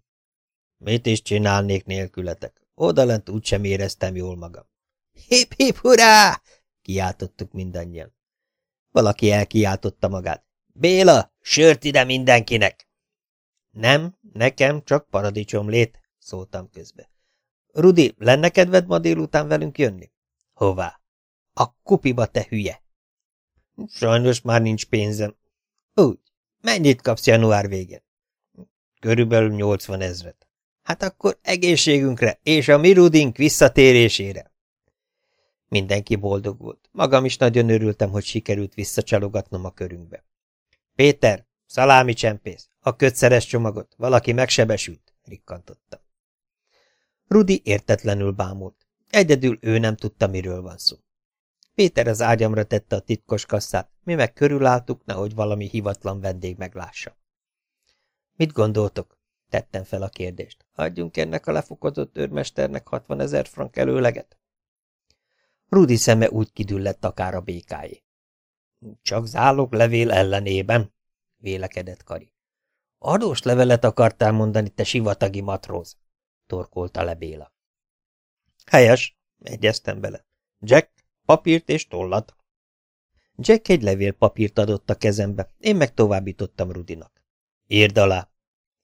Mit is csinálnék nélkületek? Odalent úgysem éreztem jól magam. Hip, hip, hurrá! kiáltottuk mindannyian. Valaki elkiáltotta magát. Béla, sört ide mindenkinek! Nem, nekem csak paradicsom lét, szóltam közbe. Rudi, lenne kedved ma délután velünk jönni? Hová? A kupiba, te hülye! Sajnos már nincs pénzem. Úgy, mennyit kapsz január végén? Körülbelül 80 ezret. Hát akkor egészségünkre és a mi Rudink visszatérésére. Mindenki boldog volt. Magam is nagyon örültem, hogy sikerült visszacsalogatnom a körünkbe. Péter, szalámi csempész, a kötszeres csomagot, valaki megsebesült, rikkantottam. Rudi értetlenül bámult. Egyedül ő nem tudta, miről van szó. Péter az ágyamra tette a titkos kasszát, mi meg körülálltuk, nehogy valami hivatlan vendég meglássa. Mit gondoltok? Tettem fel a kérdést. Adjunk ennek a lefokozott őrmesternek 60 ezer frank előleget? Rudi szeme úgy kidüllett akár a békáé. Csak zálog levél ellenében, vélekedett Kari. Adós levelet akartál mondani, te sivatagi matróz, torkolta le Béla. Helyes, egyeztem bele. Jack, papírt és tollat. Jack egy levél papírt adott a kezembe, én meg továbbítottam Rudinak. Írd alá.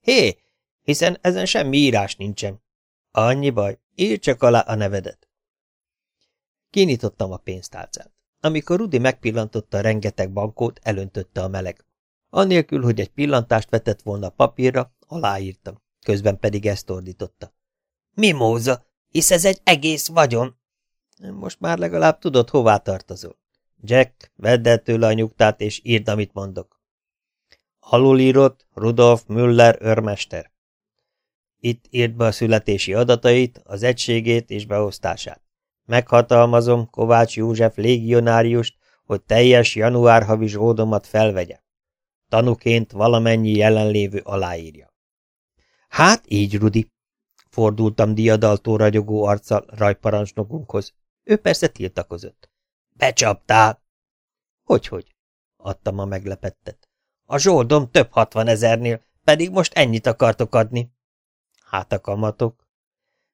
Hé, hiszen ezen semmi írás nincsen. Annyi baj, írd csak alá a nevedet. Kinyitottam a pénztárcát. Amikor Rudi megpillantotta a rengeteg bankót, elöntötte a meleg. Annélkül, hogy egy pillantást vetett volna a papírra, aláírtam. Közben pedig ezt ordította. Mimóza, hisz ez egy egész vagyon. Most már legalább tudod, hová tartozol. Jack, vedd el tőle a nyugtát, és írd, amit mondok. Alulírott Rudolf Müller őrmester. Itt írd be a születési adatait, az egységét és beosztását. Meghatalmazom Kovács József légionáriust, hogy teljes január havi zsódomat felvegye. Tanuként valamennyi jelenlévő aláírja. Hát így, Rudi, fordultam diadaltó ragyogó arccal rajparancsnokunkhoz. Ő persze tiltakozott. Becsaptál! Hogyhogy? adtam a meglepettet. A zsoldom több hatvan ezernél, pedig most ennyit akartok adni. Hát a kamatok.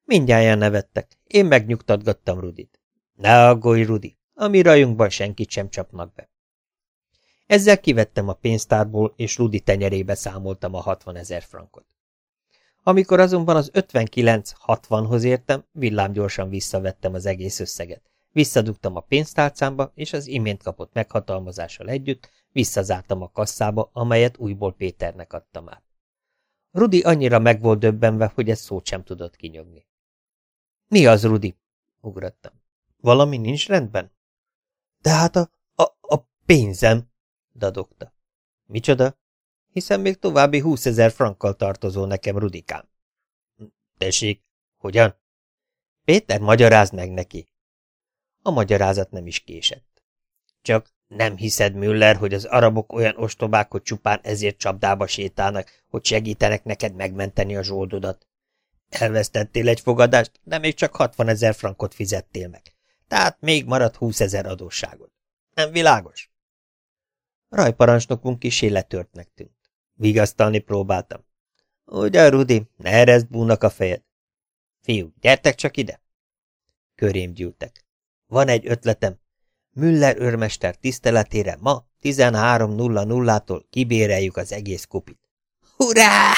Mindjárt nevettek. Én megnyugtatgattam Rudit. Ne aggódj, Rudi, a mi rajunkban senkit sem csapnak be. Ezzel kivettem a pénztárból, és Rudi tenyerébe számoltam a 60 ezer frankot. Amikor azonban az 59-60-hoz értem, villámgyorsan visszavettem az egész összeget. Visszadugtam a pénztárcámba, és az imént kapott meghatalmazással együtt visszazártam a kasszába, amelyet újból Péternek adtam át. Rudi annyira meg volt döbbenve, hogy egy szót sem tudott kinyögni. Mi az, Rudi? ugrattam. Valami nincs rendben? De hát a, a, a pénzem, dadogta. Micsoda? Hiszen még további húszezer frankkal tartozó nekem, Rudikám. Tessék, hogyan? Péter, magyaráz meg neki. A magyarázat nem is késett. Csak nem hiszed, Müller, hogy az arabok olyan ostobák, hogy csupán ezért csapdába sétálnak, hogy segítenek neked megmenteni a zsoldodat. Elvesztettél egy fogadást, de még csak 60 ezer frankot fizettél meg. Tehát még maradt 20 ezer adósságod. Nem világos? Rajparancsnokunk is letörtnek tűnt. Vigasztalni próbáltam. Ugye, Rudi, ne erezd búnak a fejed. Fiú, gyertek csak ide! Körém gyűltek. Van egy ötletem. Müller őrmester tiszteletére ma 13.00-tól kibéreljük az egész kupit. Hurrá!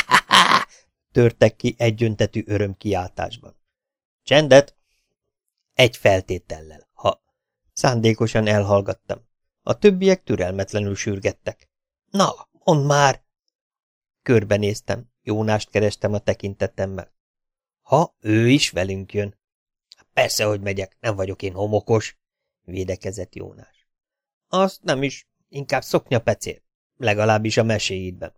Törtek ki egyöntetű örömkiáltásban. Csendet! Egy feltétellel, ha szándékosan elhallgattam. A többiek türelmetlenül sürgettek. Na, mondd már! Körbenéztem, Jónást kerestem a tekintetemmel. Ha ő is velünk jön. Persze, hogy megyek, nem vagyok én homokos, védekezett Jónás. Azt nem is, inkább szoknyapecér, legalábbis a meséidben.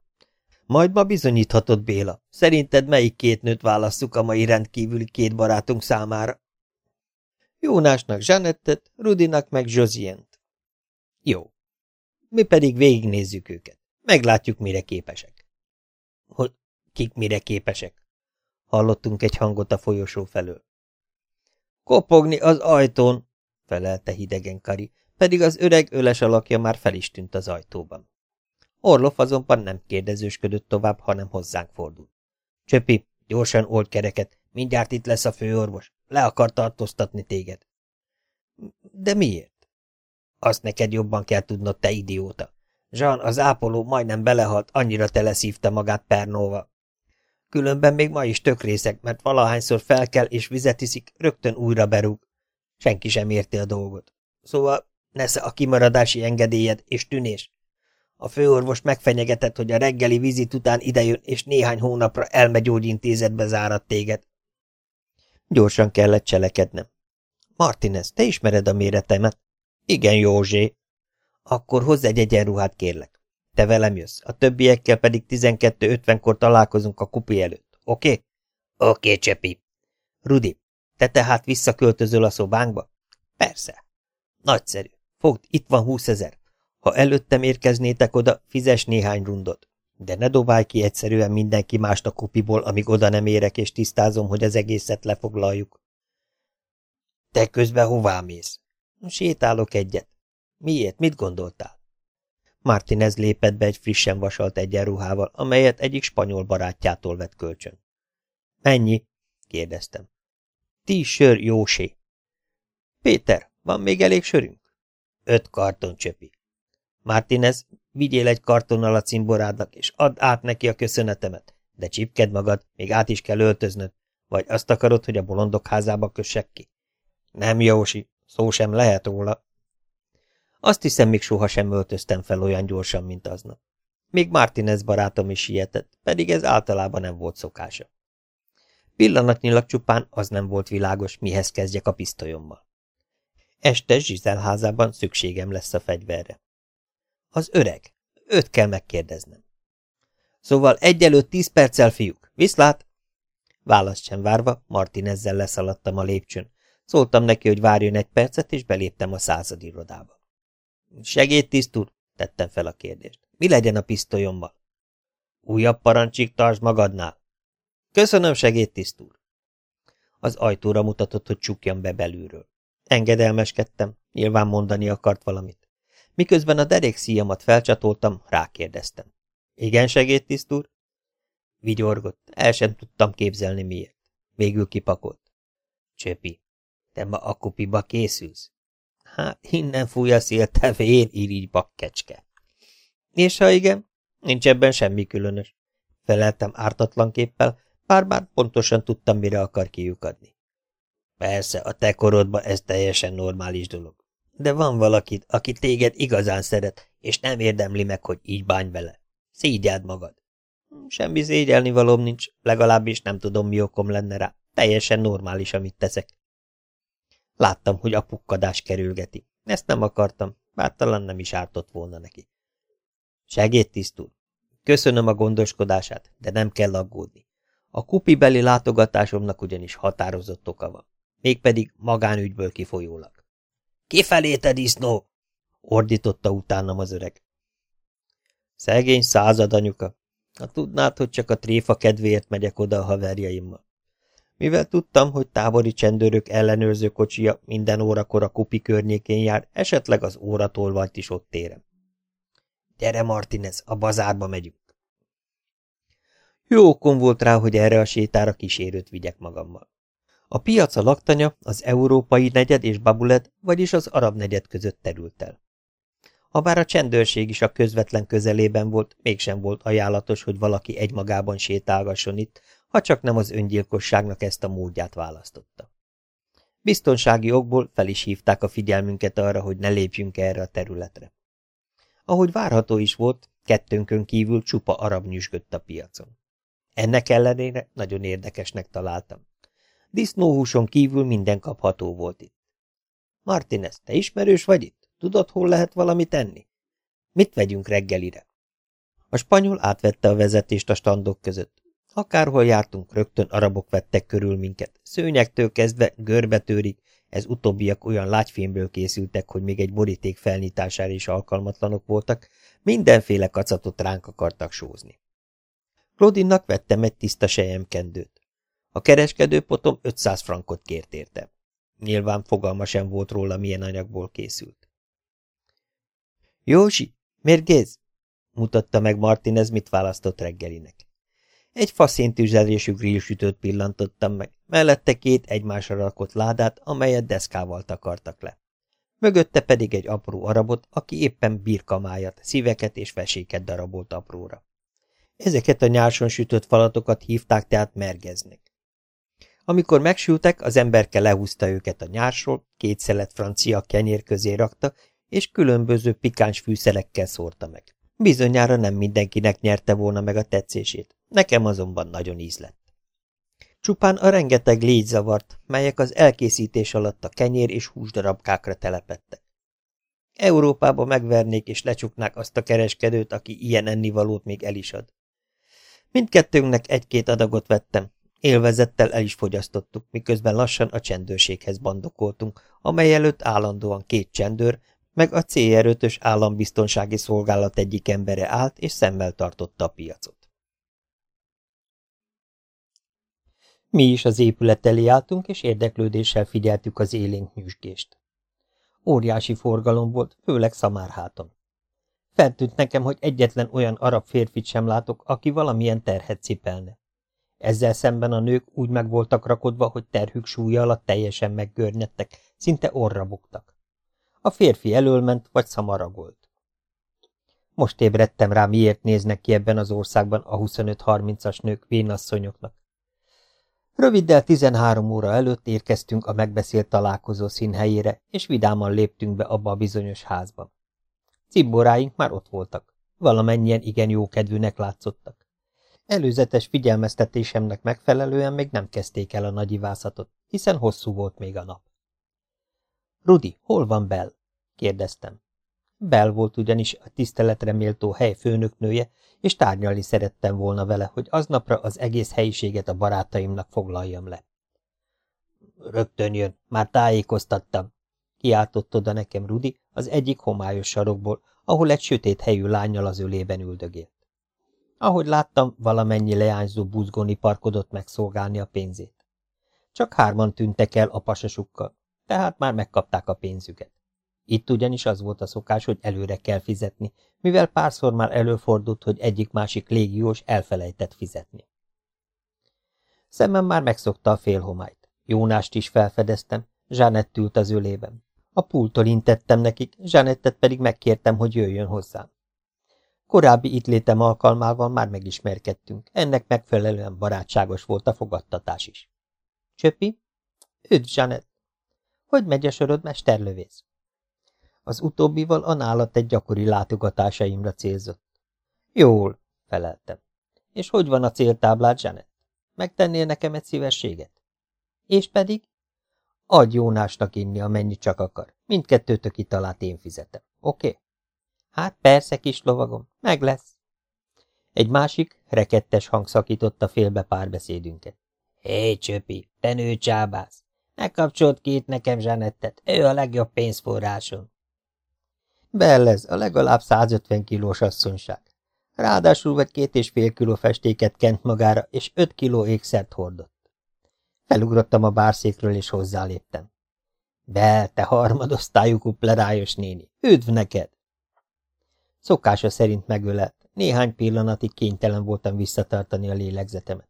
Majd ma bizonyíthatod, Béla. Szerinted melyik két nőt válasszuk a mai rendkívüli két barátunk számára? Jónásnak Zsanettet, Rudinak meg Josient. Jó. Mi pedig végignézzük őket. Meglátjuk, mire képesek. Hogy kik mire képesek? Hallottunk egy hangot a folyosó felől. Kopogni az ajtón, felelte hidegen Kari, pedig az öreg öles alakja már fel is tűnt az ajtóban. Orlof azonban nem kérdezősködött tovább, hanem hozzánk fordult. Csöpi, gyorsan old kereket, mindjárt itt lesz a főorvos, le akar tartóztatni téged. De miért? Azt neked jobban kell tudnod, te idióta. Jean, az ápoló majdnem belehalt, annyira teleszívta magát Pernóval. Különben még ma is tökrészek, mert valahányszor fel kell és vizet iszik, rögtön újra berúg. Senki sem érti a dolgot. Szóval nesze a kimaradási engedélyed és tűnés. A főorvos megfenyegetett, hogy a reggeli vizit után idejön, és néhány hónapra elmegyógyintézetbe zárat téged. Gyorsan kellett cselekednem. Martinez, te ismered a méretemet? Igen, Józsé. Akkor hozz egy egyenruhát, kérlek. Te velem jössz, a többiekkel pedig 12.50-kor találkozunk a kupi előtt, oké? Okay? Oké, okay, Csepi. Rudi, te tehát visszaköltözöl a szobánkba? Persze. Nagyszerű. Fogd, itt van húszezer. Ha előttem érkeznétek oda, fizes néhány rundot. De ne dobálj ki egyszerűen mindenki mást a kupiból, amíg oda nem érek, és tisztázom, hogy az egészet lefoglaljuk. Te közben hová mész? Sétálok egyet. Miért? Mit gondoltál? Martinez lépett be egy frissen vasalt egyenruhával, amelyet egyik spanyol barátjától vett kölcsön. Mennyi? kérdeztem. Tíz sör jósé. Péter, van még elég sörünk? Öt karton csöpi. Martinez, vigyél egy kartonnal a cimborádnak, és add át neki a köszönetemet, de csipked magad, még át is kell öltöznöd, vagy azt akarod, hogy a bolondok házába kössek ki? Nem, Jósi, szó sem lehet róla. Azt hiszem, még sohasem öltöztem fel olyan gyorsan, mint aznap. Még Martinez barátom is sietett, pedig ez általában nem volt szokása. Pillanatnyilag csupán az nem volt világos, mihez kezdjek a pisztolyommal. Este Zsizelházában szükségem lesz a fegyverre. Az öreg. Őt kell megkérdeznem. Szóval egyelőtt tíz perccel, fiúk. Viszlát! Választ sem várva, Martinezzel leszaladtam a lépcsőn. Szóltam neki, hogy várjon egy percet, és beléptem a századirodába. Segédtiszt úr? Tettem fel a kérdést. Mi legyen a pisztolyommal? Újabb parancsig tartsd magadnál. Köszönöm, segédtiszt úr. Az ajtóra mutatott, hogy csukjam be belülről. Engedelmeskedtem, nyilván mondani akart valamit. Miközben a derékszíjamat felcsatoltam, rákérdeztem. Igen, segédtiszt úr? Vigyorgott, el sem tudtam képzelni miért. Végül kipakolt. Csöpi, te ma a kupiba készülsz? Hát, innen fúj a szél, te vén, irigy bakkecske. És ha igen, nincs ebben semmi különös. Feleltem ártatlanképpel, bár már pontosan tudtam, mire akar kiukadni. Persze, a te korodban ez teljesen normális dolog. De van valakit, aki téged igazán szeret, és nem érdemli meg, hogy így bánj vele. Szígyáld magad. Semmi szégyelni valóm nincs, legalábbis nem tudom, mi okom lenne rá. Teljesen normális, amit teszek. Láttam, hogy a pukkadás kerülgeti. Ezt nem akartam, bár talán nem is ártott volna neki. Segédtisztúr, köszönöm a gondoskodását, de nem kell aggódni. A kupibeli látogatásomnak ugyanis határozott oka van, mégpedig magánügyből kifolyólag. Kifelé, te disznó! ordította utánam az öreg. Szegény század anyuka. Ha tudnád, hogy csak a tréfa kedvéért megyek oda a haverjaimmal. Mivel tudtam, hogy tábori csendőrök ellenőrző kocsia minden órakor a kupi környékén jár, esetleg az óratolvajt is ott érem. Gyere, Martinez, a bazárba megyünk. Jó okom volt rá, hogy erre a sétára kísérőt vigyek magammal. A piac a laktanya, az európai negyed és Babulet, vagyis az arab negyed között terült el. Habár a csendőrség is a közvetlen közelében volt, mégsem volt ajánlatos, hogy valaki egymagában sétálgasson itt, ha csak nem az öngyilkosságnak ezt a módját választotta. Biztonsági okból fel is hívták a figyelmünket arra, hogy ne lépjünk erre a területre. Ahogy várható is volt, kettőnkön kívül csupa arab nyüzsgött a piacon. Ennek ellenére nagyon érdekesnek találtam. Disznóhúson kívül minden kapható volt itt. Martinez, te ismerős vagy itt? Tudod, hol lehet valami tenni? Mit vegyünk reggelire? A spanyol átvette a vezetést a standok között. Akárhol jártunk, rögtön arabok vettek körül minket, szőnyektől kezdve görbetőrig, Ez utóbbiak olyan lágyfémből készültek, hogy még egy boríték felnyitására is alkalmatlanok voltak, mindenféle kacatot ránk akartak sózni. Claudinnak vettem egy tiszta sejemkendőt. A kereskedő potom 500 frankot kért érte. Nyilván fogalma sem volt róla, milyen anyagból készült. Józsi, mérgéz? mutatta meg Martinez, mit választott reggelinek. Egy faszéntűzelésű grillsütőt pillantottam meg, mellette két egymásra rakott ládát, amelyet deszkával takartak le. Mögötte pedig egy apró arabot, aki éppen birkamájat, szíveket és veséket darabolt apróra. Ezeket a nyárson sütött falatokat hívták tehát mergeznek. Amikor megsültek, az emberke lehúzta őket a nyársról, két szelet francia kenyér közé rakta, és különböző pikáns fűszerekkel szórta meg. Bizonyára nem mindenkinek nyerte volna meg a tetszését, nekem azonban nagyon íz lett. Csupán a rengeteg légy zavart, melyek az elkészítés alatt a kenyér és húsdarabkákra telepettek. Európába megvernék és lecsuknák azt a kereskedőt, aki ilyen ennivalót még el is ad. Mindkettőnknek egy-két adagot vettem, élvezettel el is fogyasztottuk, miközben lassan a csendőrséghez bandokoltunk, amely előtt állandóan két csendőr, meg a CR5-ös állambiztonsági szolgálat egyik embere állt és szemmel tartotta a piacot. Mi is az épület elé álltunk, és érdeklődéssel figyeltük az élénk nyüzsgést. Óriási forgalom volt, főleg szamárháton. Feltűnt nekem, hogy egyetlen olyan arab férfit sem látok, aki valamilyen terhet cipelne. Ezzel szemben a nők úgy meg voltak rakodva, hogy terhük súlya alatt teljesen meggörnyedtek, szinte orra buktak. A férfi elölment, vagy szamaragolt. Most ébredtem rá, miért néznek ki ebben az országban a 25-30-as nők vénasszonyoknak. Röviddel 13 óra előtt érkeztünk a megbeszélt találkozó színhelyére, és vidáman léptünk be abba a bizonyos házba. Cimboráink már ott voltak. Valamennyien igen jó kedvűnek látszottak. Előzetes figyelmeztetésemnek megfelelően még nem kezdték el a nagyivászatot, hiszen hosszú volt még a nap. Rudi, hol van Bell? kérdeztem. Bell volt ugyanis a tiszteletre méltó hely főnöknője, és tárgyalni szerettem volna vele, hogy aznapra az egész helyiséget a barátaimnak foglaljam le. Rögtön jön, már tájékoztattam, kiáltott oda nekem Rudi az egyik homályos sarokból, ahol egy sötét helyű lányjal az ölében üldögélt. Ahogy láttam, valamennyi leányzó buzgoni parkodott megszolgálni a pénzét. Csak hárman tűntek el a pasasukkal, tehát már megkapták a pénzüket. Itt ugyanis az volt a szokás, hogy előre kell fizetni, mivel párszor már előfordult, hogy egyik-másik légiós elfelejtett fizetni. Szemem már megszokta a félhomályt. Jónást is felfedeztem, Zsánett ült az ölében. A pultól intettem nekik, Zsánettet pedig megkértem, hogy jöjjön hozzám. Korábbi itt létem alkalmával már megismerkedtünk, ennek megfelelően barátságos volt a fogadtatás is. Csöpi? Üdv, Zsanett! Hogy megy a sorod, mesterlövész? Az utóbbival a nálat egy gyakori látogatásaimra célzott. Jól, feleltem. És hogy van a céltáblát, Janet? Megtennél nekem egy szívességet? És pedig? Adj Jónásnak inni, amennyi csak akar. Mindkettőtök italát én fizetem. Oké? Okay? Hát persze, kis lovagom, meg lesz. Egy másik, rekettes hang szakította félbe párbeszédünket. Hé, csöpi, te nő csábász! Ne kapcsolt itt nekem Zsanettet, ő a legjobb pénzforrásom. Bellez, a legalább 150 kilós asszonyság. Ráadásul vagy két és fél kiló festéket kent magára, és öt kiló ékszert hordott. Felugrottam a bárszékről, és hozzáléptem. Bel, te harmadosztályú kuplerájos néni, üdv neked! Szokása szerint megölelt, néhány pillanatig kénytelen voltam visszatartani a lélegzetemet.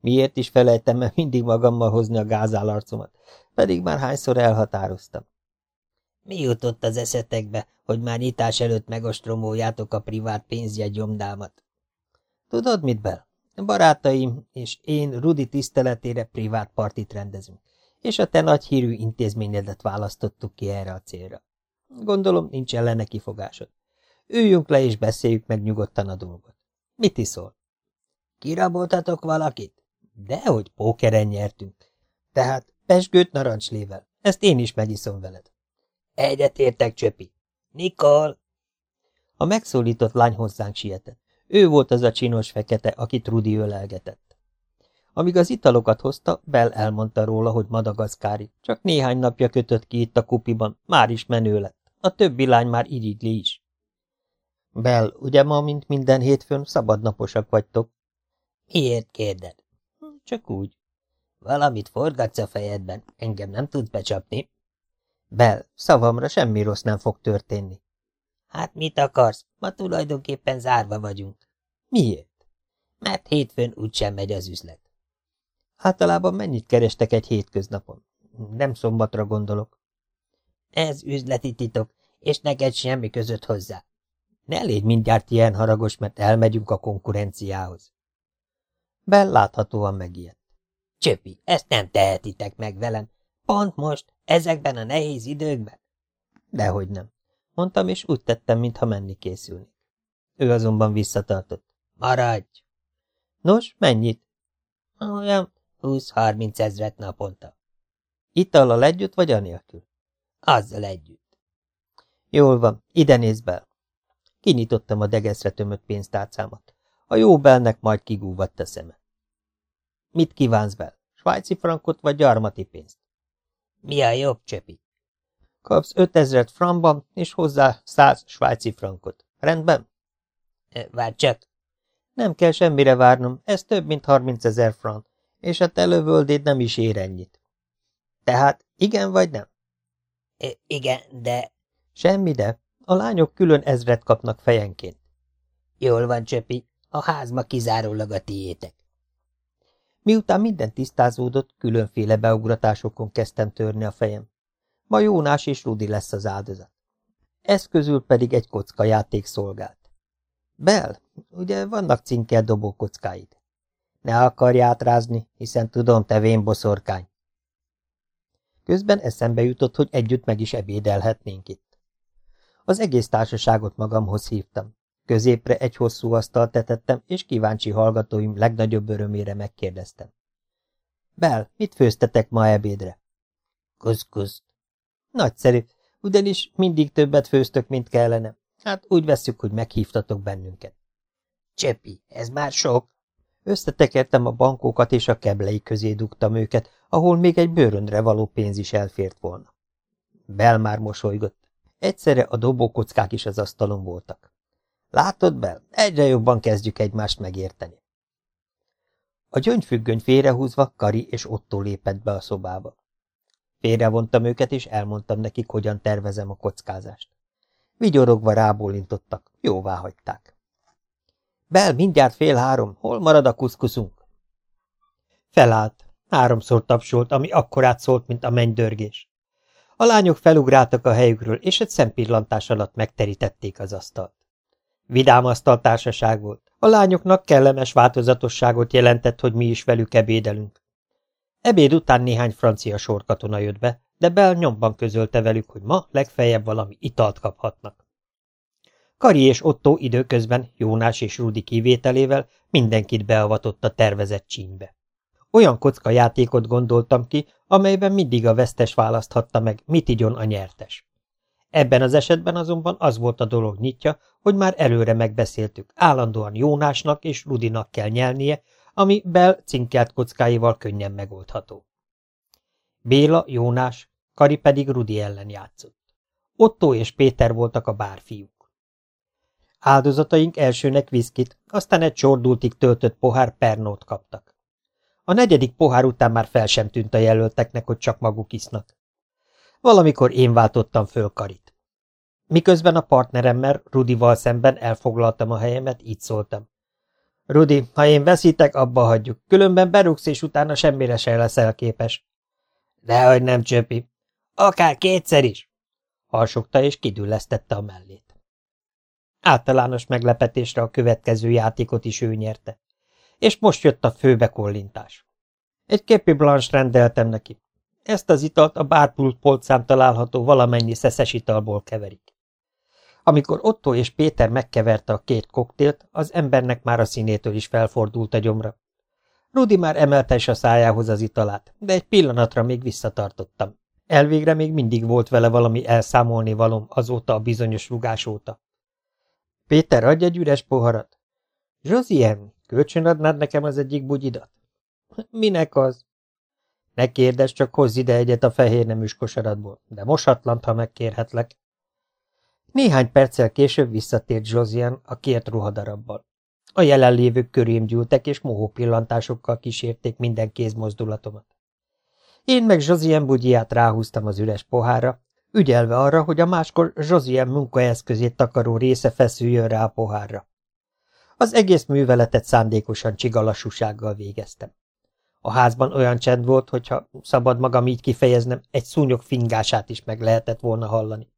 Miért is felejtem el mindig magammal hozni a gázálarcomat, pedig már hányszor elhatároztam. Mi jutott az eszetekbe, hogy már nyitás előtt megostromoljátok a privát pénzjegyomdámat? Tudod mit, Bel? Barátaim és én Rudi tiszteletére privát partit rendezünk, és a te nagy hírű intézményedet választottuk ki erre a célra. Gondolom, nincs ellene kifogásod. Üljünk le és beszéljük meg nyugodtan a dolgot. Mit iszol? Kiraboltatok valakit? Dehogy pókeren nyertünk. Tehát pesgőt narancslével. Ezt én is megiszom veled. Egyetértek, Csöpi. Nikol! A megszólított lány hozzánk sietett. Ő volt az a csinos fekete, akit Rudi ölelgetett. Amíg az italokat hozta, Bell elmondta róla, hogy madagaszkári. Csak néhány napja kötött ki itt a kupiban, már is menő lett. A többi lány már irigli is. Bell, ugye ma, mint minden hétfőn, szabadnaposak vagytok? Miért kérded? Csak úgy. Valamit forgatsz a fejedben, engem nem tudsz becsapni. Bell, szavamra semmi rossz nem fog történni. Hát mit akarsz? Ma tulajdonképpen zárva vagyunk. Miért? Mert hétfőn úgysem megy az üzlet. Általában mennyit kerestek egy hétköznapon? Nem szombatra gondolok. Ez üzleti titok, és neked semmi között hozzá. Ne légy mindjárt ilyen haragos, mert elmegyünk a konkurenciához. Bell láthatóan megijedt. Csöpi, ezt nem tehetitek meg velem. Pont most, ezekben a nehéz időkben? Dehogy nem. Mondtam, és úgy tettem, mintha menni készülni. Ő azonban visszatartott. Maradj! Nos, mennyit? Olyan 20-30 ezret naponta. Itallal együtt, vagy anélkül? Azzal együtt. Jól van, ide nézz be. Kinyitottam a degeszre tömött pénztárcámat. A jó belnek majd kigúvatt a szeme. Mit kívánsz bel? Svájci frankot vagy gyarmati pénzt? Mi a jobb, Csöpi? Kapsz ötezret frankban, és hozzá száz svájci frankot. Rendben? Várj csak. Nem kell semmire várnom, ez több, mint harmincezer frank, és a telövöldéd nem is ér ennyit. Tehát igen vagy nem? I igen, de... Semmi de. A lányok külön ezret kapnak fejenként. Jól van, Csöpi, a házma kizárólag a tiétek. Miután minden tisztázódott, különféle beugratásokon kezdtem törni a fejem. Ma Jónás és Rudi lesz az áldozat. Ez közül pedig egy kocka játék szolgált. Bel, ugye vannak cinkel dobókockáid. Ne akarj átrázni, hiszen tudom, te vén boszorkány. Közben eszembe jutott, hogy együtt meg is ebédelhetnénk itt. Az egész társaságot magamhoz hívtam. Középre egy hosszú asztalt tetettem, és kíváncsi hallgatóim legnagyobb örömére megkérdeztem. Bel, mit főztetek ma ebédre? Kuszkuszt. Nagyszerű, ugyanis mindig többet főztök, mint kellene. Hát úgy vesszük, hogy meghívtatok bennünket. Csepi, ez már sok. Összetekertem a bankókat, és a keblei közé dugtam őket, ahol még egy bőröndre való pénz is elfért volna. Bel már mosolygott. Egyszerre a dobókockák is az asztalon voltak. Látod, Bel, egyre jobban kezdjük egymást megérteni. A gyöngyfüggöny félrehúzva Kari és Otto lépett be a szobába. Félrevontam őket, és elmondtam nekik, hogyan tervezem a kockázást. Vigyorogva rábólintottak, jóvá hagyták. Bel, mindjárt fél három, hol marad a kuszkuszunk? Felállt, háromszor tapsolt, ami akkorát szólt, mint a mennydörgés. A lányok felugráltak a helyükről, és egy szempillantás alatt megterítették az asztalt. Vidám asztaltársaság volt. A lányoknak kellemes változatosságot jelentett, hogy mi is velük ebédelünk. Ebéd után néhány francia sorkatona jött be, de Bell nyomban közölte velük, hogy ma legfeljebb valami italt kaphatnak. Kari és Otto időközben, Jónás és Rudi kivételével mindenkit beavatott a tervezett csínybe. Olyan kocka játékot gondoltam ki, amelyben mindig a vesztes választhatta meg, mit igyon a nyertes. Ebben az esetben azonban az volt a dolog nyitja, hogy már előre megbeszéltük, állandóan Jónásnak és Rudinak kell nyelnie, ami Bell cinkelt kockáival könnyen megoldható. Béla, Jónás, Kari pedig Rudi ellen játszott. Otto és Péter voltak a bárfiúk. Áldozataink elsőnek viszkit, aztán egy csordultig töltött pohár pernót kaptak. A negyedik pohár után már fel sem tűnt a jelölteknek, hogy csak maguk isznak. Valamikor én váltottam föl Karit. Miközben a partneremmel, Rudival szemben elfoglaltam a helyemet, így szóltam. Rudi, ha én veszítek, abba hagyjuk, különben berúgsz, és utána semmire se leszel képes. Dehogy nem, Csöpi. Akár kétszer is, harsogta és kidüllesztette a mellét. Általános meglepetésre a következő játékot is ő nyerte. És most jött a főbekollintás. Egy kepi blanche rendeltem neki. Ezt az italt a bárpult polcán található valamennyi szeszes italból keverik. Amikor Otto és Péter megkeverte a két koktélt, az embernek már a színétől is felfordult a gyomra. Rudi már emelte is a szájához az italát, de egy pillanatra még visszatartottam. Elvégre még mindig volt vele valami elszámolni valom azóta a bizonyos rugás óta. Péter, adj egy üres poharat. Josien, kölcsön adnád nekem az egyik bugyidat? Minek az? Ne kérdezz, csak hozz ide egyet a fehér neműs kosaratból, de mosatlant, ha megkérhetlek. Néhány perccel később visszatért Josian a kért ruhadarabbal. A jelenlévők körém gyűltek, és mohó pillantásokkal kísérték minden kézmozdulatomat. Én meg Josien bugyját ráhúztam az üres pohárra, ügyelve arra, hogy a máskor Josien munkaeszközét takaró része feszüljön rá a pohárra. Az egész műveletet szándékosan csigalassúsággal végeztem. A házban olyan csend volt, hogyha szabad magam így kifejeznem, egy szúnyog fingását is meg lehetett volna hallani.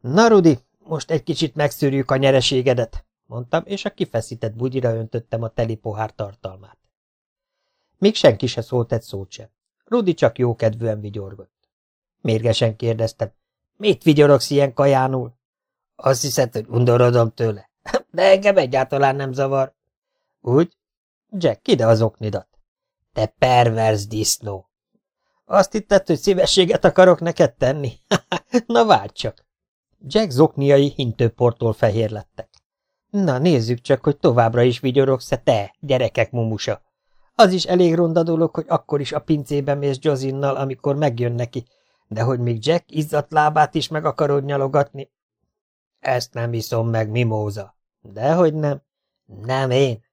Na, Rudi, most egy kicsit megszűrjük a nyereségedet, mondtam, és a kifeszített bugyira öntöttem a teli pohár tartalmát. Még senki se szólt egy szót sem. Rudi csak jókedvűen vigyorgott. Mérgesen kérdeztem, mit vigyorogsz ilyen kajánul? Azt hiszed, hogy undorodom tőle. <laughs> De engem egyáltalán nem zavar. Úgy? Jack, ide az oknidat. Te pervers disznó! Azt hitted, hogy szívességet akarok neked tenni? <laughs> Na várj csak! Jack zokniai hintőportól fehér lettek. Na, nézzük csak, hogy továbbra is vigyorogsz-e te, gyerekek mumusa. Az is elég ronda dolog, hogy akkor is a pincében mész Josinnal, amikor megjön neki, de hogy még Jack izzadt lábát is meg akarod nyalogatni? Ezt nem iszom meg, mimóza. Dehogy nem. Nem én.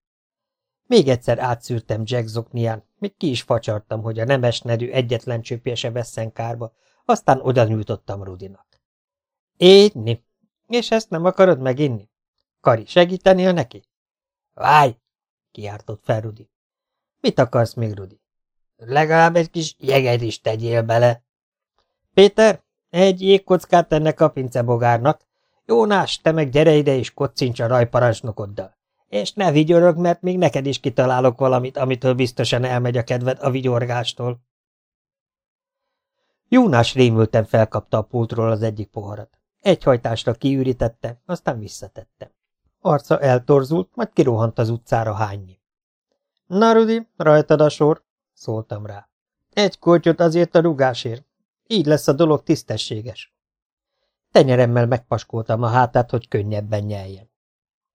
Még egyszer átszűrtem Jack zoknián, még ki is facsartam, hogy a nemes nerű egyetlen csöpje se vesszen kárba, aztán oda nyújtottam Rudinak. Égyni. És ezt nem akarod meginni? Kari, a neki? Várj! kiáltott fel Rudi. Mit akarsz még, Rudi? Legalább egy kis jeget is tegyél bele. Péter, egy jégkockát ennek a pincebogárnak. Jónás, te meg gyere ide és kocincs a rajparancsnokoddal. És ne vigyorog, mert még neked is kitalálok valamit, amitől biztosan elmegy a kedved a vigyorgástól. Jónás rémülten felkapta a pultról az egyik poharat. Egy hajtásra kiürítette, aztán visszatette. Arca eltorzult, majd kirohant az utcára hányni. Na, Rudi, rajtad a sor, szóltam rá. Egy kortyot azért a rugásért. Így lesz a dolog tisztességes. Tenyeremmel megpaskoltam a hátát, hogy könnyebben nyeljen.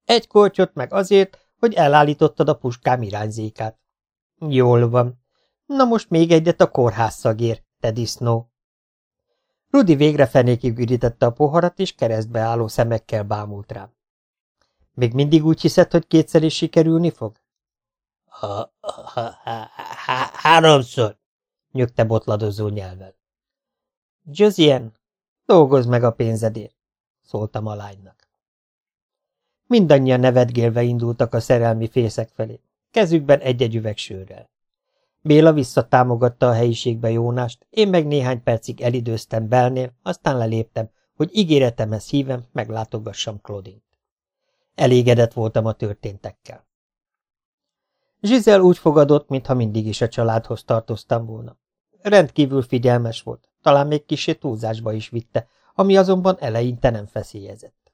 Egy kortyot meg azért, hogy elállítottad a puskám irányzékát. Jól van. Na most még egyet a kórház szagér, te disznó. Rudi végre fenékig üdítette a poharat, és keresztbe álló szemekkel bámult rám. Még mindig úgy hiszed, hogy kétszer is sikerülni fog? Ha, ha, ha, ha, háromszor, nyögte botladozó nyelven. Josien, dolgozz meg a pénzedért, szóltam a lánynak. Mindannyian nevetgélve indultak a szerelmi fészek felé, kezükben egy-egy üveg sörrel. Béla visszatámogatta a helyiségbe Jónást, én meg néhány percig elidőztem Belnél, aztán leléptem, hogy ígéretemhez hívem, meglátogassam Klodint. Elégedett voltam a történtekkel. Zsizel úgy fogadott, mintha mindig is a családhoz tartoztam volna. Rendkívül figyelmes volt, talán még kisé túlzásba is vitte, ami azonban eleinte nem feszélyezett.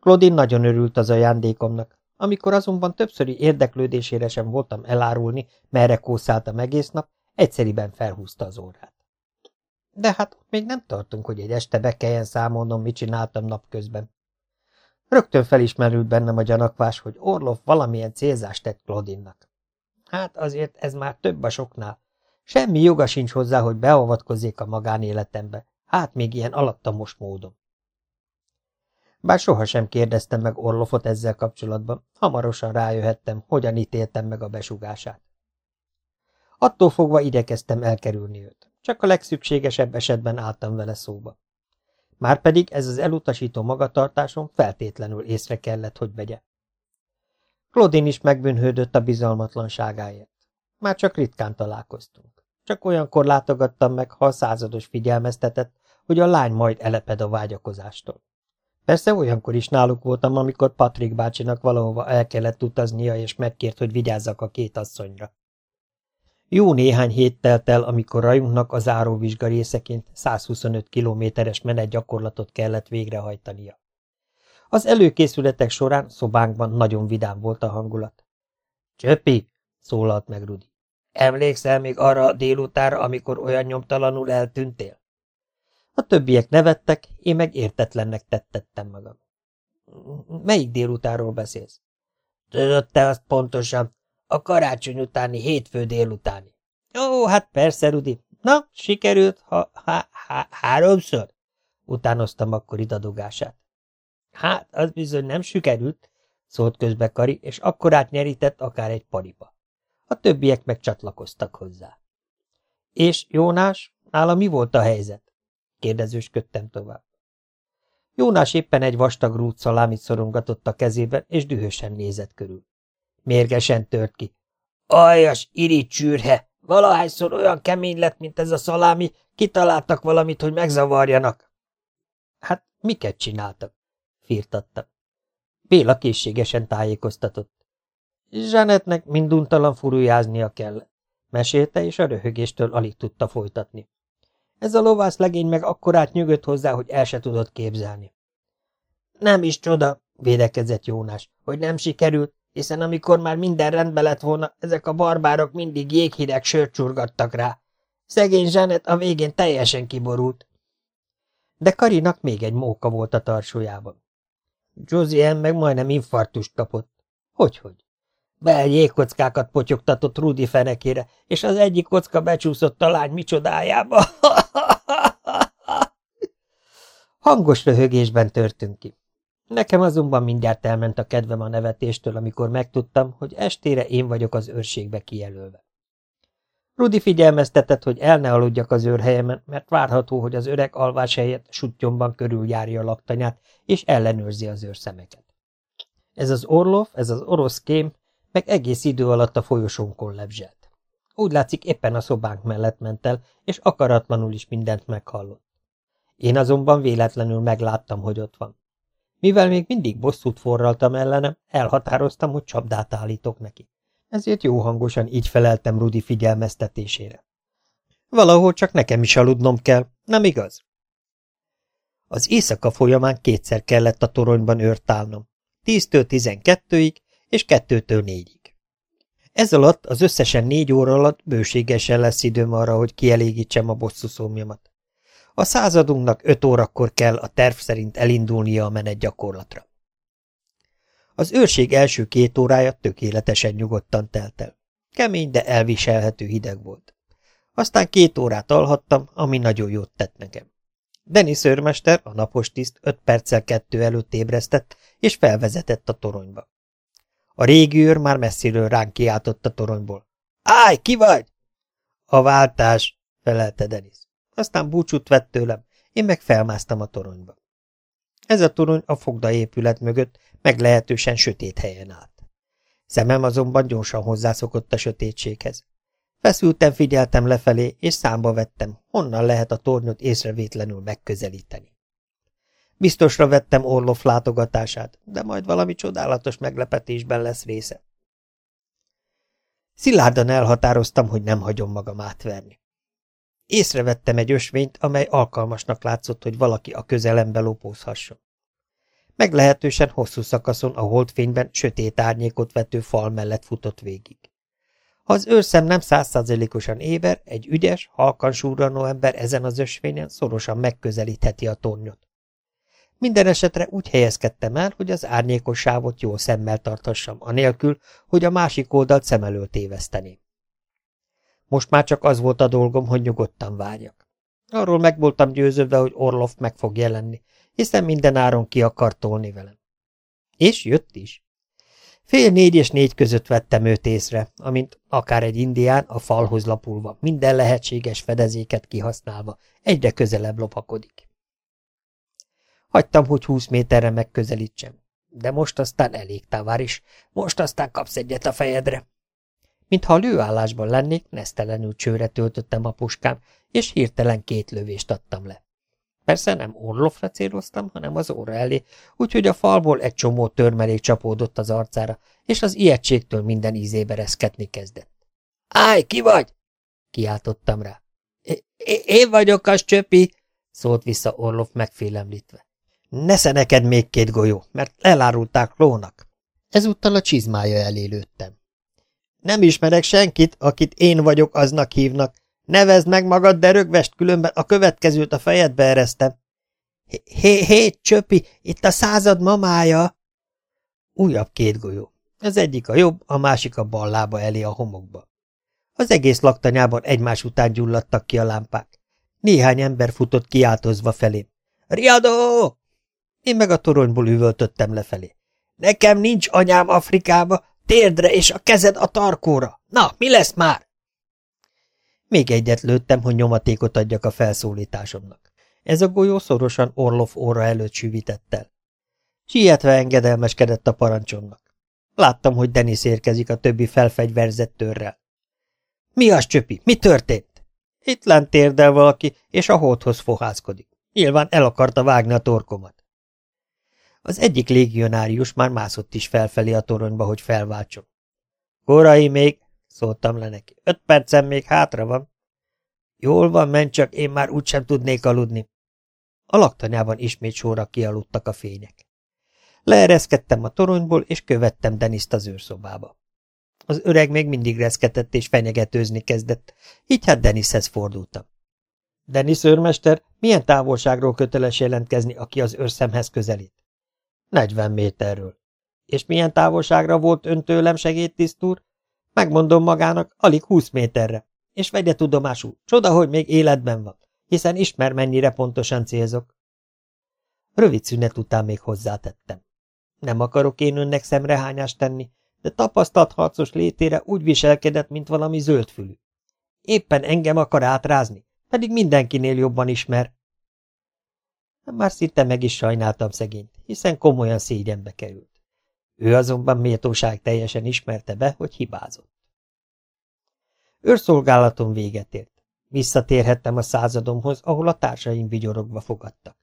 Claudine nagyon örült az ajándékomnak, amikor azonban többszöri érdeklődésére sem voltam elárulni, merre kószáltam egész nap, egyszeriben felhúzta az órát. De hát még nem tartunk, hogy egy este be kelljen számolnom, mit csináltam napközben. Rögtön felismerült bennem a gyanakvás, hogy Orlov valamilyen célzást tett Claudinnak. Hát azért ez már több a soknál. Semmi joga sincs hozzá, hogy beavatkozzék a magánéletembe, hát még ilyen alattamos módon. Bár sohasem kérdeztem meg Orlofot ezzel kapcsolatban, hamarosan rájöhettem, hogyan ítéltem meg a besugását. Attól fogva idekeztem elkerülni őt, csak a legszükségesebb esetben álltam vele szóba. Márpedig ez az elutasító magatartásom feltétlenül észre kellett, hogy vegye. Claudine is megbűnhődött a bizalmatlanságáért. Már csak ritkán találkoztunk. Csak olyankor látogattam meg, ha a százados figyelmeztetett, hogy a lány majd eleped a vágyakozástól. Persze olyankor is náluk voltam, amikor Patrik bácsinak valahova el kellett utaznia, és megkért, hogy vigyázzak a két asszonyra. Jó néhány hét telt el, amikor rajunknak a záróvizsga részeként 125 kilométeres menetgyakorlatot kellett végrehajtania. Az előkészületek során szobánkban nagyon vidám volt a hangulat. – Csöpi! – szólalt meg Rudi. – Emlékszel még arra a délutára, amikor olyan nyomtalanul eltűntél? A többiek nevettek, én meg értetlennek tettettem magam. – Melyik délutáról beszélsz? – Tudod te azt pontosan, A karácsony utáni hétfő délutáni. Ó, hát persze, Rudi. Na, sikerült, ha há, há, háromszor? Utánoztam akkor idadogását. Hát, az bizony nem sikerült, szólt közbe Kari, és akkor átnyerített akár egy pariba. A többiek meg csatlakoztak hozzá. És, Jónás, nála mi volt a helyzet? kérdezősködtem tovább. Jónás éppen egy vastag rút szalámit szorongatott a kezében, és dühösen nézett körül. Mérgesen tört ki. Aljas, irigy csűrhe! Valahányszor olyan kemény lett, mint ez a szalámi, kitaláltak valamit, hogy megzavarjanak. Hát, miket csináltak? firtattam. Béla készségesen tájékoztatott. Zsanetnek minduntalan furujáznia kell, mesélte, és a röhögéstől alig tudta folytatni. Ez a lovász legény meg akkorát nyugodt hozzá, hogy el se tudott képzelni. Nem is csoda, védekezett Jónás, hogy nem sikerült, hiszen amikor már minden rendbe lett volna, ezek a barbárok mindig jéghideg sört csurgattak rá. Szegény Zsanet a végén teljesen kiborult. De Karinak még egy móka volt a tarsójában. Josien meg majdnem infarktust kapott. Hogyhogy? Bel jégkockákat potyogtatott Rudi fenekére, és az egyik kocka becsúszott a lány micsodájába. <laughs> Hangos röhögésben törtünk ki. Nekem azonban mindjárt elment a kedvem a nevetéstől, amikor megtudtam, hogy estére én vagyok az őrségbe kijelölve. Rudi figyelmeztetett, hogy el ne aludjak az őrhelyemen, mert várható, hogy az öreg alvás helyett suttyomban körüljárja a laktanyát, és ellenőrzi az őrszemeket. Ez az Orlov, ez az orosz kém, meg egész idő alatt a folyosónkon lebzselt. Úgy látszik, éppen a szobánk mellett ment el, és akaratlanul is mindent meghallott. Én azonban véletlenül megláttam, hogy ott van. Mivel még mindig bosszút forraltam ellenem, elhatároztam, hogy csapdát állítok neki. Ezért jó hangosan így feleltem Rudi figyelmeztetésére. Valahol csak nekem is aludnom kell, nem igaz? Az éjszaka folyamán kétszer kellett a toronyban őrt állnom. Tíztől tizenkettőig és kettőtől négyig. Ez alatt az összesen négy óra alatt bőségesen lesz időm arra, hogy kielégítsem a bosszúszómjamat. A századunknak öt órakor kell a terv szerint elindulnia a menet gyakorlatra. Az őrség első két órája tökéletesen nyugodtan telt el. Kemény, de elviselhető hideg volt. Aztán két órát alhattam, ami nagyon jót tett nekem. Denis őrmester, a napos tiszt öt perccel kettő előtt ébresztett, és felvezetett a toronyba. A régi őr már messziről ránk kiáltott a toronyból. Állj, ki vagy? A váltás, felelte Denis. Aztán búcsút vett tőlem, én meg felmásztam a toronyba. Ez a torony a fogda épület mögött meglehetősen sötét helyen állt. Szemem azonban gyorsan hozzászokott a sötétséghez. Feszülten figyeltem lefelé, és számba vettem, honnan lehet a tornyot észrevétlenül megközelíteni. Biztosra vettem Orlof látogatását, de majd valami csodálatos meglepetésben lesz része. Szilárdan elhatároztam, hogy nem hagyom magam átverni. Észrevettem egy ösvényt, amely alkalmasnak látszott, hogy valaki a közelembe lopózhasson. Meglehetősen hosszú szakaszon a holdfényben sötét árnyékot vető fal mellett futott végig. Ha az őrszem nem százszázalékosan éber, egy ügyes, halkan súranó ember ezen az ösvényen szorosan megközelítheti a tornyot. Minden esetre úgy helyezkedtem el, hogy az árnyékos sávot jól szemmel tarthassam, anélkül, hogy a másik oldalt szem elől téveszteném. Most már csak az volt a dolgom, hogy nyugodtan várjak. Arról meg voltam győződve, hogy Orlov meg fog jelenni, hiszen minden áron ki akar tolni velem. És jött is. Fél négy és négy között vettem őt észre, amint akár egy indián a falhoz lapulva, minden lehetséges fedezéket kihasználva, egyre közelebb lopakodik. Hagytam, hogy húsz méterre megközelítsem, de most aztán elég távár is, most aztán kapsz egyet a fejedre. Mintha a lőállásban lennék, nesztelenül csőre töltöttem a puskám, és hirtelen két lövést adtam le. Persze nem orlofra céloztam, hanem az óra elé, úgyhogy a falból egy csomó törmelék csapódott az arcára, és az ijegységtől minden ízébe reszketni kezdett. – Állj, ki vagy? – kiáltottam rá. – Én vagyok az csöpi! – szólt vissza Orlov megfélemlítve. – Nesze neked még két golyó, mert elárulták lónak. Ezúttal a csizmája elé lőttem. Nem ismerek senkit, akit én vagyok, aznak hívnak. Nevezd meg magad, de rögvest, különben a következőt a fejedbe eresztem. Hé, hé, csöpi, itt a század mamája! Újabb két golyó. Az egyik a jobb, a másik a bal lába elé a homokba. Az egész laktanyában egymás után gyulladtak ki a lámpák. Néhány ember futott kiáltozva felé. Riadó! Én meg a toronyból üvöltöttem lefelé. Nekem nincs anyám Afrikába, térdre és a kezed a tarkóra. Na, mi lesz már? Még egyet lőttem, hogy nyomatékot adjak a felszólításomnak. Ez a golyó szorosan Orlov óra előtt süvitett el. Sietve engedelmeskedett a parancsomnak. Láttam, hogy Denis érkezik a többi felfegyverzett törrel. Mi az, Csöpi? Mi történt? Itt lent térdel valaki, és a hódhoz fohászkodik. Nyilván el akarta vágni a torkomat. Az egyik légionárius már mászott is felfelé a toronyba, hogy felváltson. Korai még, szóltam le neki. Öt percen még hátra van. Jól van, menj csak, én már úgysem tudnék aludni. A laktanyában ismét sorra kialudtak a fények. Leereszkedtem a toronyból, és követtem Deniszt az őrszobába. Az öreg még mindig reszketett és fenyegetőzni kezdett, így hát Denishez fordultam. Denis őrmester, milyen távolságról köteles jelentkezni, aki az őrszemhez közelít? 40 méterről. És milyen távolságra volt ön tőlem, segédtiszt úr? Megmondom magának, alig 20 méterre. És vegye tudomásul, csoda, hogy még életben van, hiszen ismer, mennyire pontosan célzok. Rövid szünet után még hozzátettem. Nem akarok én önnek szemrehányást tenni, de tapasztalt harcos létére úgy viselkedett, mint valami zöldfülű. Éppen engem akar átrázni, pedig mindenkinél jobban ismer. Már szinte meg is sajnáltam szegényt, hiszen komolyan szégyenbe került. Ő azonban méltóság teljesen ismerte be, hogy hibázott. Őrszolgálaton véget ért. Visszatérhettem a századomhoz, ahol a társaim vigyorogva fogadtak.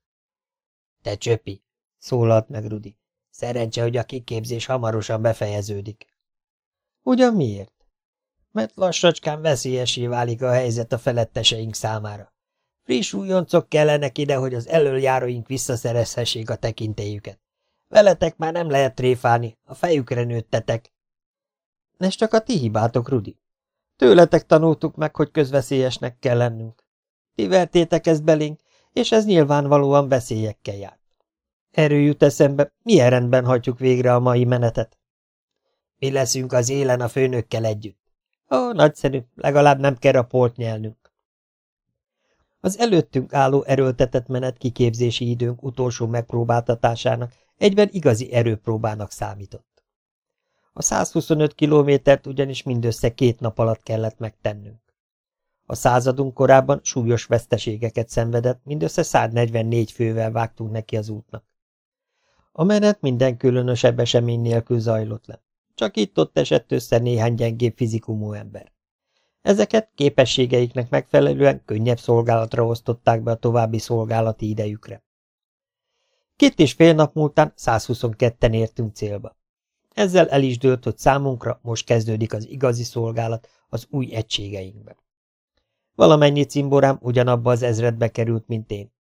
– Te csöpi! – szólalt meg Rudi. – Szerencse, hogy a kiképzés hamarosan befejeződik. – Ugyan miért? – Mert lassacskán veszélyesé válik a helyzet a feletteseink számára. Friss újoncok kellenek ide, hogy az elöljáróink visszaszerezhessék a tekintélyüket. Veletek már nem lehet tréfálni, a fejükre nőttetek. Ez csak a ti hibátok, Rudi. Tőletek tanultuk meg, hogy közveszélyesnek kell lennünk. Ti vertétek ezt belénk, és ez nyilvánvalóan veszélyekkel járt. Erő jut eszembe, milyen rendben hagyjuk végre a mai menetet. Mi leszünk az élen a főnökkel együtt. Ó, nagyszerű, legalább nem kell a polt nyelnünk. Az előttünk álló erőltetett menet kiképzési időnk utolsó megpróbáltatásának egyben igazi erőpróbának számított. A 125 kilométert ugyanis mindössze két nap alatt kellett megtennünk. A századunk korábban súlyos veszteségeket szenvedett, mindössze 144 fővel vágtunk neki az útnak. A menet minden különösebb esemény nélkül zajlott le. Csak itt-ott esett össze néhány gyengébb fizikumú ember. Ezeket képességeiknek megfelelően könnyebb szolgálatra osztották be a további szolgálati idejükre. Két és fél nap múltán 122-en értünk célba. Ezzel el is dőlt, hogy számunkra most kezdődik az igazi szolgálat az új egységeinkben. Valamennyi cimborám ugyanabba az ezredbe került, mint én.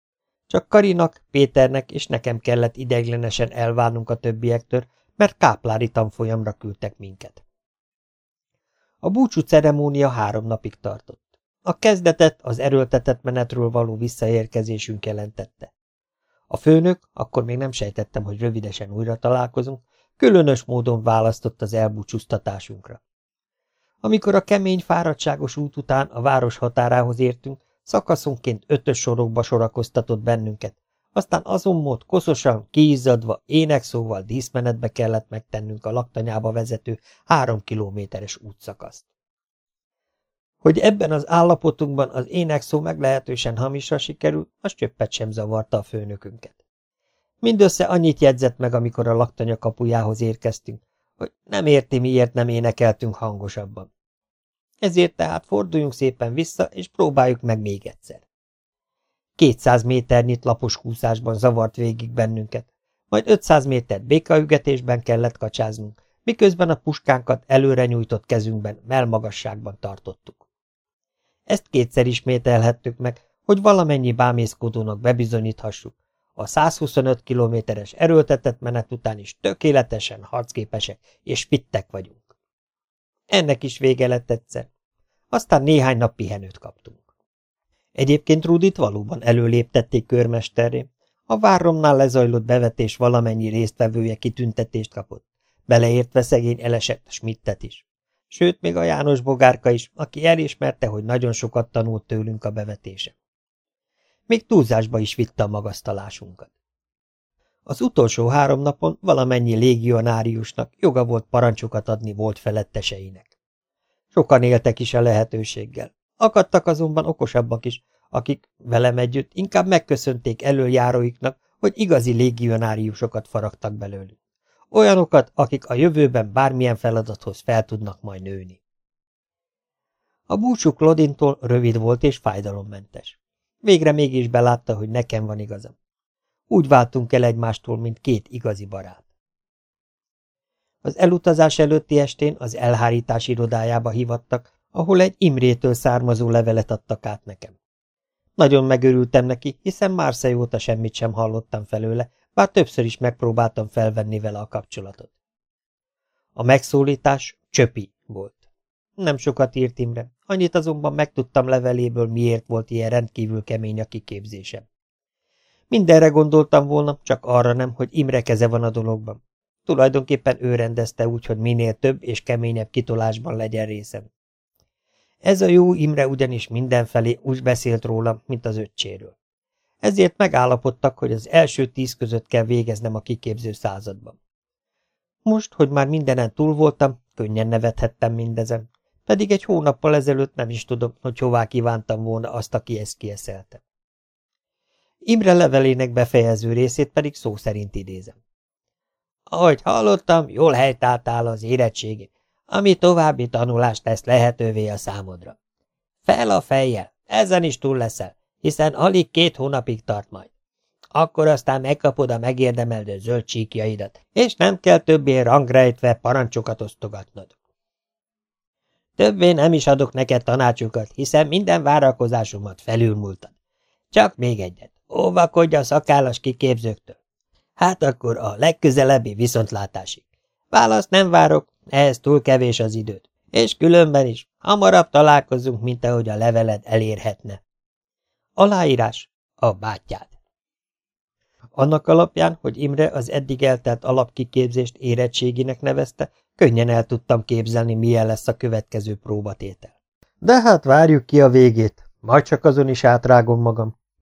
Csak Karinak, Péternek és nekem kellett ideiglenesen elválnunk a többiektől, mert káplári tanfolyamra küldtek minket. A búcsú ceremónia három napig tartott. A kezdetet az erőltetett menetről való visszaérkezésünk jelentette. A főnök, akkor még nem sejtettem, hogy rövidesen újra találkozunk, különös módon választott az elbúcsúztatásunkra. Amikor a kemény, fáradtságos út után a város határához értünk, szakaszonként ötös sorokba sorakoztatott bennünket, aztán azon mód koszosan, kiizzadva, énekszóval díszmenetbe kellett megtennünk a laktanyába vezető három kilométeres útszakaszt. Hogy ebben az állapotunkban az énekszó meglehetősen hamisra sikerült, az csöppet sem zavarta a főnökünket. Mindössze annyit jegyzett meg, amikor a laktanya kapujához érkeztünk, hogy nem érti, miért nem énekeltünk hangosabban. Ezért tehát forduljunk szépen vissza, és próbáljuk meg még egyszer. Kétszáz méternyit lapos húszásban zavart végig bennünket, majd 500 méter békaügetésben kellett kacsáznunk, miközben a puskánkat előre nyújtott kezünkben melmagasságban tartottuk. Ezt kétszer ismételhettük meg, hogy valamennyi bámészkodónak bebizonyíthassuk, a 125 kilométeres erőltetett menet után is tökéletesen harcképesek és fittek vagyunk. Ennek is vége lett egyszer. Aztán néhány nap pihenőt kaptunk. Egyébként Rudit valóban előléptették körmesterré. A váromnál lezajlott bevetés valamennyi résztvevője kitüntetést kapott. beleértve szegény elesett Schmidtet is. Sőt, még a János Bogárka is, aki elismerte, hogy nagyon sokat tanult tőlünk a bevetése. Még túlzásba is vitte a magasztalásunkat. Az utolsó három napon valamennyi légionáriusnak joga volt parancsokat adni volt feletteseinek. Sokan éltek is a lehetőséggel. Akadtak azonban okosabbak is, akik velem együtt inkább megköszönték előjáróiknak, hogy igazi légionáriusokat faragtak belőlük. Olyanokat, akik a jövőben bármilyen feladathoz fel tudnak majd nőni. A búcsú Lodintól rövid volt és fájdalommentes. Végre mégis belátta, hogy nekem van igazam. Úgy váltunk el egymástól, mint két igazi barát. Az elutazás előtti estén az elhárítás irodájába hívattak, ahol egy Imrétől származó levelet adtak át nekem. Nagyon megörültem neki, hiszen Marseille óta semmit sem hallottam felőle, bár többször is megpróbáltam felvenni vele a kapcsolatot. A megszólítás csöpi volt. Nem sokat írt Imre, annyit azonban megtudtam leveléből, miért volt ilyen rendkívül kemény a kiképzésem. Mindenre gondoltam volna, csak arra nem, hogy Imre keze van a dologban. Tulajdonképpen ő rendezte úgy, hogy minél több és keményebb kitolásban legyen részem. Ez a jó Imre ugyanis mindenfelé úgy beszélt róla, mint az öccséről. Ezért megállapodtak, hogy az első tíz között kell végeznem a kiképző században. Most, hogy már mindenen túl voltam, könnyen nevethettem mindezen, pedig egy hónappal ezelőtt nem is tudom, hogy hová kívántam volna azt, aki ezt kieszelte. Imre levelének befejező részét pedig szó szerint idézem. Ahogy hallottam, jól helytáltál az érettségén, ami további tanulást tesz lehetővé a számodra. Fel a fejjel, ezen is túl leszel, hiszen alig két hónapig tart majd. Akkor aztán megkapod a megérdemeldő zöld csíkjaidat, és nem kell többé rangrejtve parancsokat osztogatnod. Többé nem is adok neked tanácsokat, hiszen minden várakozásomat felülmúltad. Csak még egyet, óvakodj a szakállas kiképzőktől. Hát akkor a legközelebbi viszontlátásig. Választ nem várok, ehhez túl kevés az időt, és különben is, hamarabb találkozunk, mint ahogy a leveled elérhetne. Aláírás a bátyád. Annak alapján, hogy Imre az eddig eltelt alapkiképzést érettséginek nevezte, könnyen el tudtam képzelni, milyen lesz a következő próbatétel. De hát várjuk ki a végét, majd csak azon is átrágom magam.